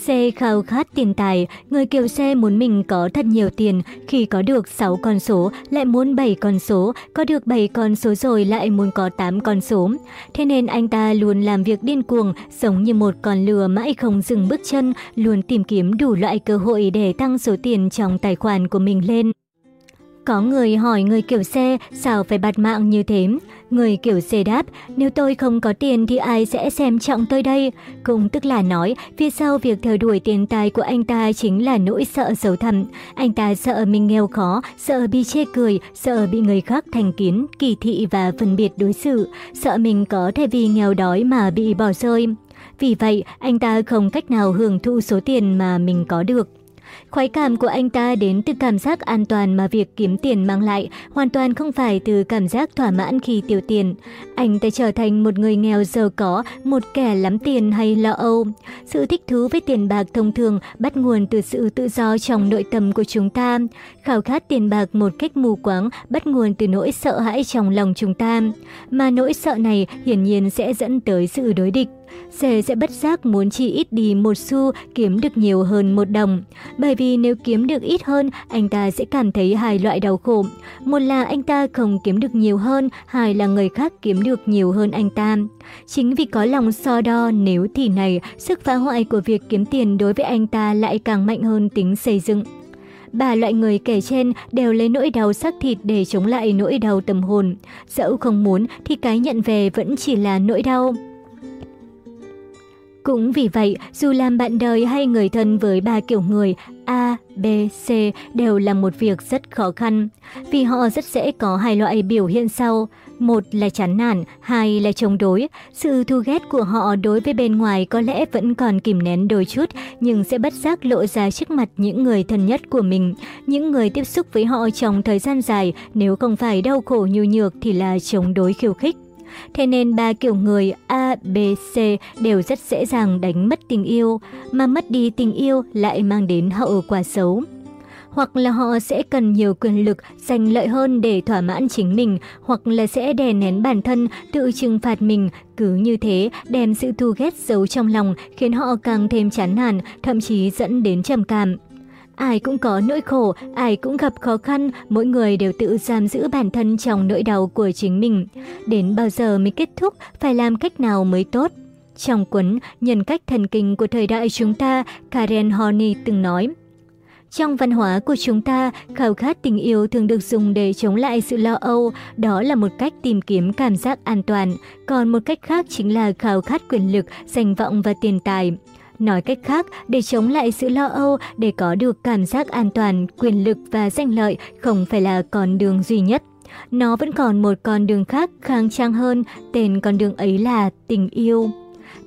C khao khát tiền tài, người kiều xe muốn mình có thật nhiều tiền, khi có được 6 con số lại muốn 7 con số, có được 7 con số rồi lại muốn có 8 con số. Thế nên anh ta luôn làm việc điên cuồng, giống như một con lừa mãi không dừng bước chân, luôn tìm kiếm đủ loại cơ hội để tăng số tiền trong tài khoản của mình lên. Có người hỏi người kiểu xe sao phải bạt mạng như thế. Người kiểu xe đáp, nếu tôi không có tiền thì ai sẽ xem trọng tôi đây? Cũng tức là nói, phía sau việc theo đuổi tiền tài của anh ta chính là nỗi sợ xấu thầm. Anh ta sợ mình nghèo khó, sợ bị chê cười, sợ bị người khác thành kiến, kỳ thị và phân biệt đối xử, sợ mình có thể vì nghèo đói mà bị bỏ rơi. Vì vậy, anh ta không cách nào hưởng thụ số tiền mà mình có được. Khoái cảm của anh ta đến từ cảm giác an toàn mà việc kiếm tiền mang lại, hoàn toàn không phải từ cảm giác thỏa mãn khi tiêu tiền. Anh ta trở thành một người nghèo giàu có, một kẻ lắm tiền hay lo âu. Sự thích thú với tiền bạc thông thường bắt nguồn từ sự tự do trong nội tâm của chúng ta. Khảo khát tiền bạc một cách mù quáng bắt nguồn từ nỗi sợ hãi trong lòng chúng ta. Mà nỗi sợ này hiển nhiên sẽ dẫn tới sự đối địch. Dê sẽ bất giác muốn chi ít đi một xu kiếm được nhiều hơn một đồng. Bởi vì nếu kiếm được ít hơn, anh ta sẽ cảm thấy hai loại đau khổ. Một là anh ta không kiếm được nhiều hơn, hai là người khác kiếm được nhiều hơn anh ta. Chính vì có lòng so đo nếu thì này, sức phá hoại của việc kiếm tiền đối với anh ta lại càng mạnh hơn tính xây dựng. Ba loại người kể trên đều lấy nỗi đau xác thịt để chống lại nỗi đau tâm hồn. Dẫu không muốn thì cái nhận về vẫn chỉ là nỗi đau. Cũng vì vậy, dù làm bạn đời hay người thân với ba kiểu người A, B, C đều là một việc rất khó khăn, vì họ rất dễ có hai loại biểu hiện sau. Một là chán nản, hai là chống đối. Sự thu ghét của họ đối với bên ngoài có lẽ vẫn còn kìm nén đôi chút, nhưng sẽ bất giác lộ ra trước mặt những người thân nhất của mình. Những người tiếp xúc với họ trong thời gian dài, nếu không phải đau khổ nhu nhược thì là chống đối khiêu khích. Thế nên ba kiểu người A, B, C đều rất dễ dàng đánh mất tình yêu, mà mất đi tình yêu lại mang đến hậu quả xấu hoặc là họ sẽ cần nhiều quyền lực, giành lợi hơn để thỏa mãn chính mình, hoặc là sẽ đè nén bản thân, tự trừng phạt mình, cứ như thế đem sự thù ghét giấu trong lòng khiến họ càng thêm chán nản, thậm chí dẫn đến trầm cảm. Ai cũng có nỗi khổ, ai cũng gặp khó khăn, mỗi người đều tự giam giữ bản thân trong nỗi đau của chính mình. Đến bao giờ mới kết thúc, phải làm cách nào mới tốt? Trong cuốn Nhân cách thần kinh của thời đại chúng ta, Karen Horney từng nói, trong văn hóa của chúng ta, khao khát tình yêu thường được dùng để chống lại sự lo âu, đó là một cách tìm kiếm cảm giác an toàn, còn một cách khác chính là khao khát quyền lực, danh vọng và tiền tài. Nói cách khác, để chống lại sự lo âu, để có được cảm giác an toàn, quyền lực và danh lợi không phải là con đường duy nhất. Nó vẫn còn một con đường khác khang trang hơn, tên con đường ấy là tình yêu.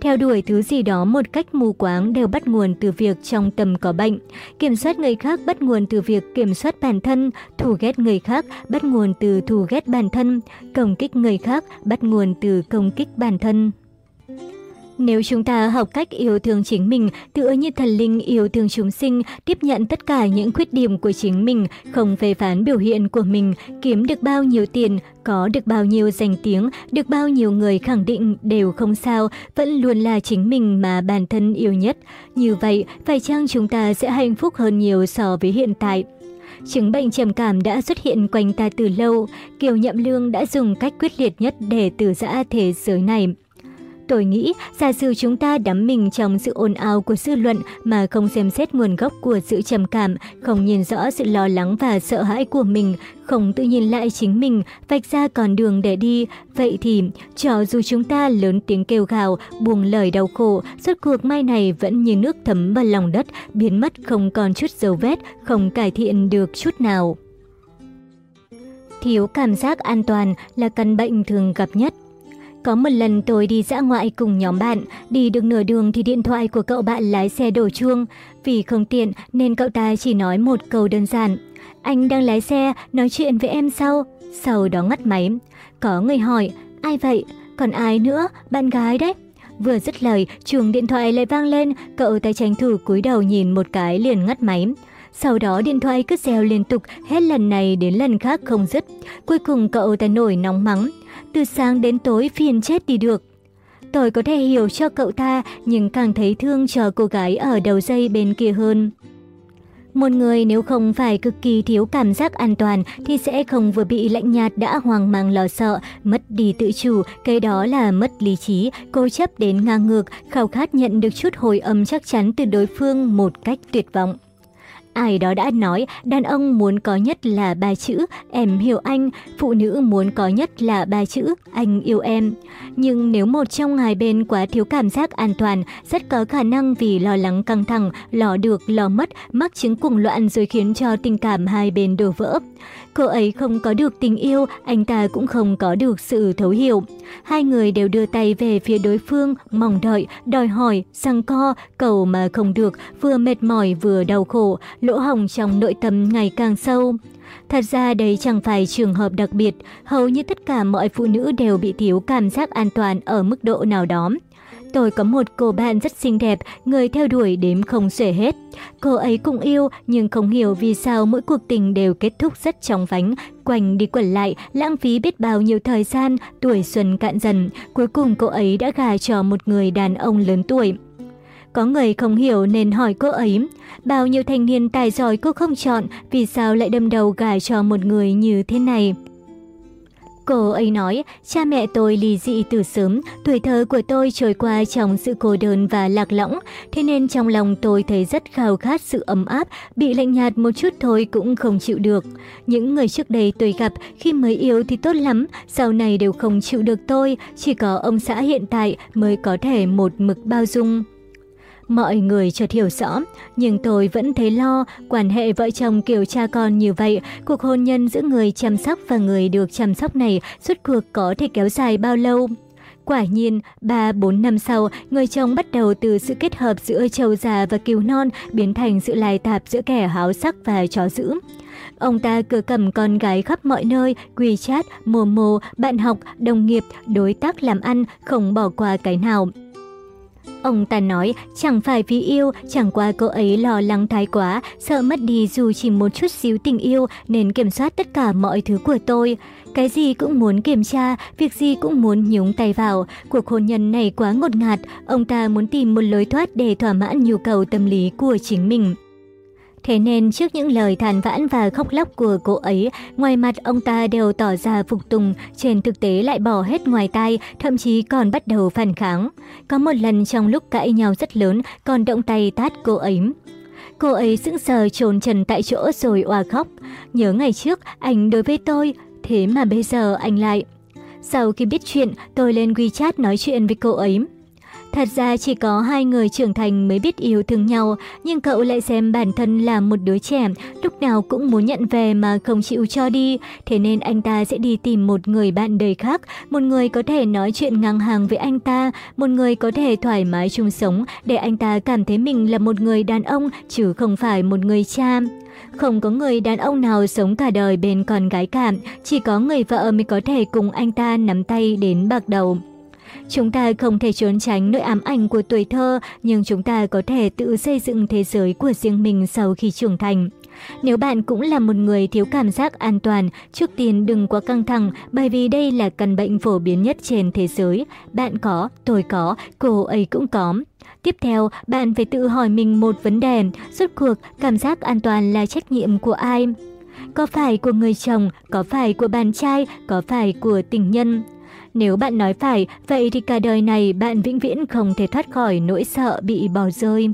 Theo đuổi thứ gì đó một cách mù quáng đều bắt nguồn từ việc trong tâm có bệnh. Kiểm soát người khác bắt nguồn từ việc kiểm soát bản thân, thù ghét người khác bắt nguồn từ thù ghét bản thân, công kích người khác bắt nguồn từ công kích bản thân. Nếu chúng ta học cách yêu thương chính mình, tựa như thần linh yêu thương chúng sinh, tiếp nhận tất cả những khuyết điểm của chính mình, không phê phán biểu hiện của mình, kiếm được bao nhiêu tiền, có được bao nhiêu danh tiếng, được bao nhiêu người khẳng định đều không sao, vẫn luôn là chính mình mà bản thân yêu nhất. Như vậy, phải chăng chúng ta sẽ hạnh phúc hơn nhiều so với hiện tại? Chứng bệnh trầm cảm đã xuất hiện quanh ta từ lâu, Kiều Nhậm Lương đã dùng cách quyết liệt nhất để từ giã thế giới này. Tôi nghĩ, giả sử chúng ta đắm mình trong sự ồn ào của dư luận mà không xem xét nguồn gốc của sự trầm cảm, không nhìn rõ sự lo lắng và sợ hãi của mình, không tự nhìn lại chính mình, vạch ra con đường để đi, vậy thì, cho dù chúng ta lớn tiếng kêu gào, buông lời đau khổ, suốt cuộc mai này vẫn như nước thấm vào lòng đất, biến mất không còn chút dấu vết, không cải thiện được chút nào. Thiếu cảm giác an toàn là căn bệnh thường gặp nhất. Có một lần tôi đi dã ngoại cùng nhóm bạn, đi được nửa đường thì điện thoại của cậu bạn lái xe đổ chuông. Vì không tiện nên cậu ta chỉ nói một câu đơn giản. Anh đang lái xe, nói chuyện với em sau. Sau đó ngắt máy. Có người hỏi, ai vậy? Còn ai nữa? Bạn gái đấy. Vừa dứt lời, chuông điện thoại lại vang lên, cậu ta tranh thủ cúi đầu nhìn một cái liền ngắt máy. Sau đó điện thoại cứ reo liên tục, hết lần này đến lần khác không dứt. Cuối cùng cậu ta nổi nóng mắng từ sáng đến tối phiền chết đi được. Tôi có thể hiểu cho cậu ta, nhưng càng thấy thương cho cô gái ở đầu dây bên kia hơn. Một người nếu không phải cực kỳ thiếu cảm giác an toàn thì sẽ không vừa bị lạnh nhạt đã hoang mang lo sợ, mất đi tự chủ, cái đó là mất lý trí, cố chấp đến ngang ngược, khao khát nhận được chút hồi âm chắc chắn từ đối phương một cách tuyệt vọng. Ai đó đã nói đàn ông muốn có nhất là ba chữ em hiểu anh, phụ nữ muốn có nhất là ba chữ anh yêu em. Nhưng nếu một trong hai bên quá thiếu cảm giác an toàn, rất có khả năng vì lo lắng căng thẳng, lo được, lo mất, mắc chứng cuồng loạn rồi khiến cho tình cảm hai bên đổ vỡ. Cô ấy không có được tình yêu, anh ta cũng không có được sự thấu hiểu. Hai người đều đưa tay về phía đối phương, mong đợi, đòi hỏi, sang co, cầu mà không được, vừa mệt mỏi vừa đau khổ, lỗ hồng trong nội tâm ngày càng sâu. Thật ra đây chẳng phải trường hợp đặc biệt, hầu như tất cả mọi phụ nữ đều bị thiếu cảm giác an toàn ở mức độ nào đó. Tôi có một cô bạn rất xinh đẹp, người theo đuổi đếm không xuể hết. Cô ấy cũng yêu, nhưng không hiểu vì sao mỗi cuộc tình đều kết thúc rất chóng vánh, quanh đi quẩn lại, lãng phí biết bao nhiêu thời gian, tuổi xuân cạn dần. Cuối cùng cô ấy đã gả cho một người đàn ông lớn tuổi. Có người không hiểu nên hỏi cô ấy, bao nhiêu thanh niên tài giỏi cô không chọn, vì sao lại đâm đầu gả cho một người như thế này? Cô ấy nói, cha mẹ tôi ly dị từ sớm, tuổi thơ của tôi trôi qua trong sự cô đơn và lạc lõng, thế nên trong lòng tôi thấy rất khao khát sự ấm áp, bị lạnh nhạt một chút thôi cũng không chịu được. Những người trước đây tôi gặp khi mới yêu thì tốt lắm, sau này đều không chịu được tôi, chỉ có ông xã hiện tại mới có thể một mực bao dung. Mọi người chợt hiểu rõ, nhưng tôi vẫn thấy lo, quan hệ vợ chồng kiểu cha con như vậy, cuộc hôn nhân giữa người chăm sóc và người được chăm sóc này suốt cuộc có thể kéo dài bao lâu? Quả nhiên, 3-4 năm sau, người chồng bắt đầu từ sự kết hợp giữa trâu già và kiều non biến thành sự lai tạp giữa kẻ háo sắc và chó dữ. Ông ta cứ cầm con gái khắp mọi nơi, quy chat, mồ mồ, bạn học, đồng nghiệp, đối tác làm ăn, không bỏ qua cái nào. Ông ta nói chẳng phải vì yêu, chẳng qua cô ấy lo lắng thái quá, sợ mất đi dù chỉ một chút xíu tình yêu nên kiểm soát tất cả mọi thứ của tôi. Cái gì cũng muốn kiểm tra, việc gì cũng muốn nhúng tay vào. Cuộc hôn nhân này quá ngột ngạt, ông ta muốn tìm một lối thoát để thỏa mãn nhu cầu tâm lý của chính mình. Thế nên trước những lời than vãn và khóc lóc của cô ấy, ngoài mặt ông ta đều tỏ ra phục tùng, trên thực tế lại bỏ hết ngoài tai, thậm chí còn bắt đầu phản kháng. Có một lần trong lúc cãi nhau rất lớn, còn động tay tát cô ấy. Cô ấy sững sờ trồn trần tại chỗ rồi oà khóc. Nhớ ngày trước, anh đối với tôi, thế mà bây giờ anh lại... Sau khi biết chuyện, tôi lên WeChat nói chuyện với cô ấy. Thật ra chỉ có hai người trưởng thành mới biết yêu thương nhau, nhưng cậu lại xem bản thân là một đứa trẻ, lúc nào cũng muốn nhận về mà không chịu cho đi. Thế nên anh ta sẽ đi tìm một người bạn đời khác, một người có thể nói chuyện ngang hàng với anh ta, một người có thể thoải mái chung sống để anh ta cảm thấy mình là một người đàn ông chứ không phải một người cha. Không có người đàn ông nào sống cả đời bên con gái cả, chỉ có người vợ mới có thể cùng anh ta nắm tay đến bạc đầu. Chúng ta không thể trốn tránh nỗi ám ảnh của tuổi thơ, nhưng chúng ta có thể tự xây dựng thế giới của riêng mình sau khi trưởng thành. Nếu bạn cũng là một người thiếu cảm giác an toàn, trước tiên đừng quá căng thẳng bởi vì đây là căn bệnh phổ biến nhất trên thế giới. Bạn có, tôi có, cô ấy cũng có. Tiếp theo, bạn phải tự hỏi mình một vấn đề, rốt cuộc cảm giác an toàn là trách nhiệm của ai? Có phải của người chồng, có phải của bạn trai, có phải của tình nhân? Nếu bạn nói phải, vậy thì cả đời này bạn vĩnh viễn không thể thoát khỏi nỗi sợ bị bỏ rơi.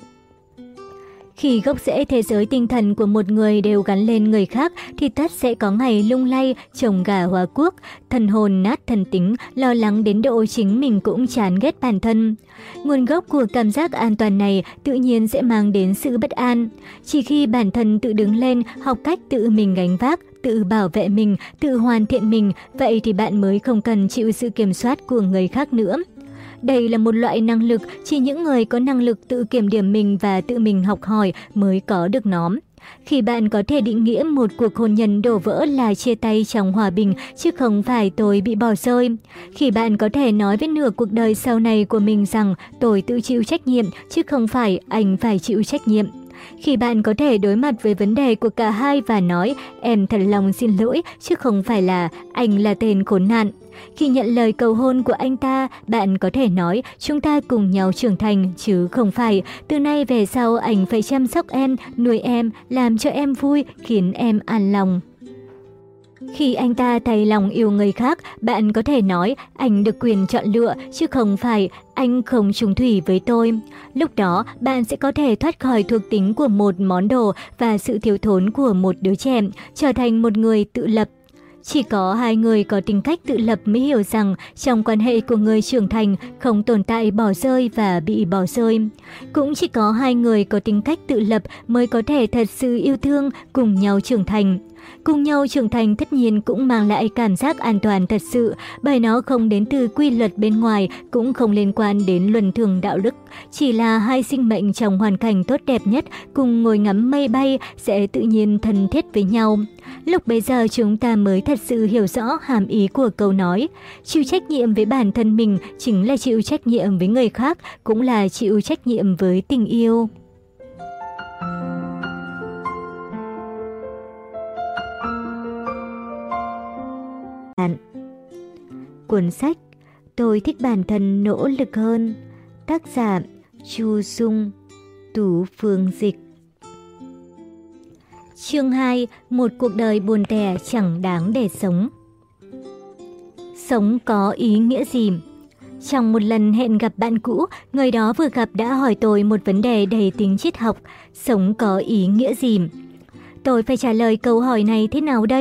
Khi gốc rễ thế giới tinh thần của một người đều gắn lên người khác thì tất sẽ có ngày lung lay, trồng gà hóa quốc, thần hồn nát thần tính, lo lắng đến độ chính mình cũng chán ghét bản thân. Nguồn gốc của cảm giác an toàn này tự nhiên sẽ mang đến sự bất an. Chỉ khi bản thân tự đứng lên, học cách tự mình gánh vác, tự bảo vệ mình, tự hoàn thiện mình, vậy thì bạn mới không cần chịu sự kiểm soát của người khác nữa. Đây là một loại năng lực chỉ những người có năng lực tự kiểm điểm mình và tự mình học hỏi mới có được nó. Khi bạn có thể định nghĩa một cuộc hôn nhân đổ vỡ là chia tay trong hòa bình chứ không phải tôi bị bỏ rơi. Khi bạn có thể nói với nửa cuộc đời sau này của mình rằng tôi tự chịu trách nhiệm chứ không phải anh phải chịu trách nhiệm. Khi bạn có thể đối mặt với vấn đề của cả hai và nói em thật lòng xin lỗi chứ không phải là anh là tên khốn nạn. Khi nhận lời cầu hôn của anh ta, bạn có thể nói chúng ta cùng nhau trưởng thành chứ không phải từ nay về sau anh phải chăm sóc em, nuôi em, làm cho em vui, khiến em an lòng. Khi anh ta thay lòng yêu người khác, bạn có thể nói anh được quyền chọn lựa chứ không phải anh không trùng thủy với tôi. Lúc đó, bạn sẽ có thể thoát khỏi thuộc tính của một món đồ và sự thiếu thốn của một đứa trẻ, trở thành một người tự lập, chỉ có hai người có tính cách tự lập mới hiểu rằng trong quan hệ của người trưởng thành không tồn tại bỏ rơi và bị bỏ rơi. Cũng chỉ có hai người có tính cách tự lập mới có thể thật sự yêu thương cùng nhau trưởng thành. Cùng nhau trưởng thành tất nhiên cũng mang lại cảm giác an toàn thật sự, bởi nó không đến từ quy luật bên ngoài, cũng không liên quan đến luân thường đạo đức. Chỉ là hai sinh mệnh trong hoàn cảnh tốt đẹp nhất cùng ngồi ngắm mây bay sẽ tự nhiên thân thiết với nhau. Lúc bây giờ chúng ta mới thật sự hiểu rõ hàm ý của câu nói. Chịu trách nhiệm với bản thân mình chính là chịu trách nhiệm với người khác, cũng là chịu trách nhiệm với tình yêu. Cuốn sách Tôi thích bản thân nỗ lực hơn Tác giả Chu Dung Tú Phương Dịch Chương 2 Một cuộc đời buồn tẻ chẳng đáng để sống Sống có ý nghĩa gì? Trong một lần hẹn gặp bạn cũ, người đó vừa gặp đã hỏi tôi một vấn đề đầy tính triết học. Sống có ý nghĩa gì? Tôi phải trả lời câu hỏi này thế nào đây?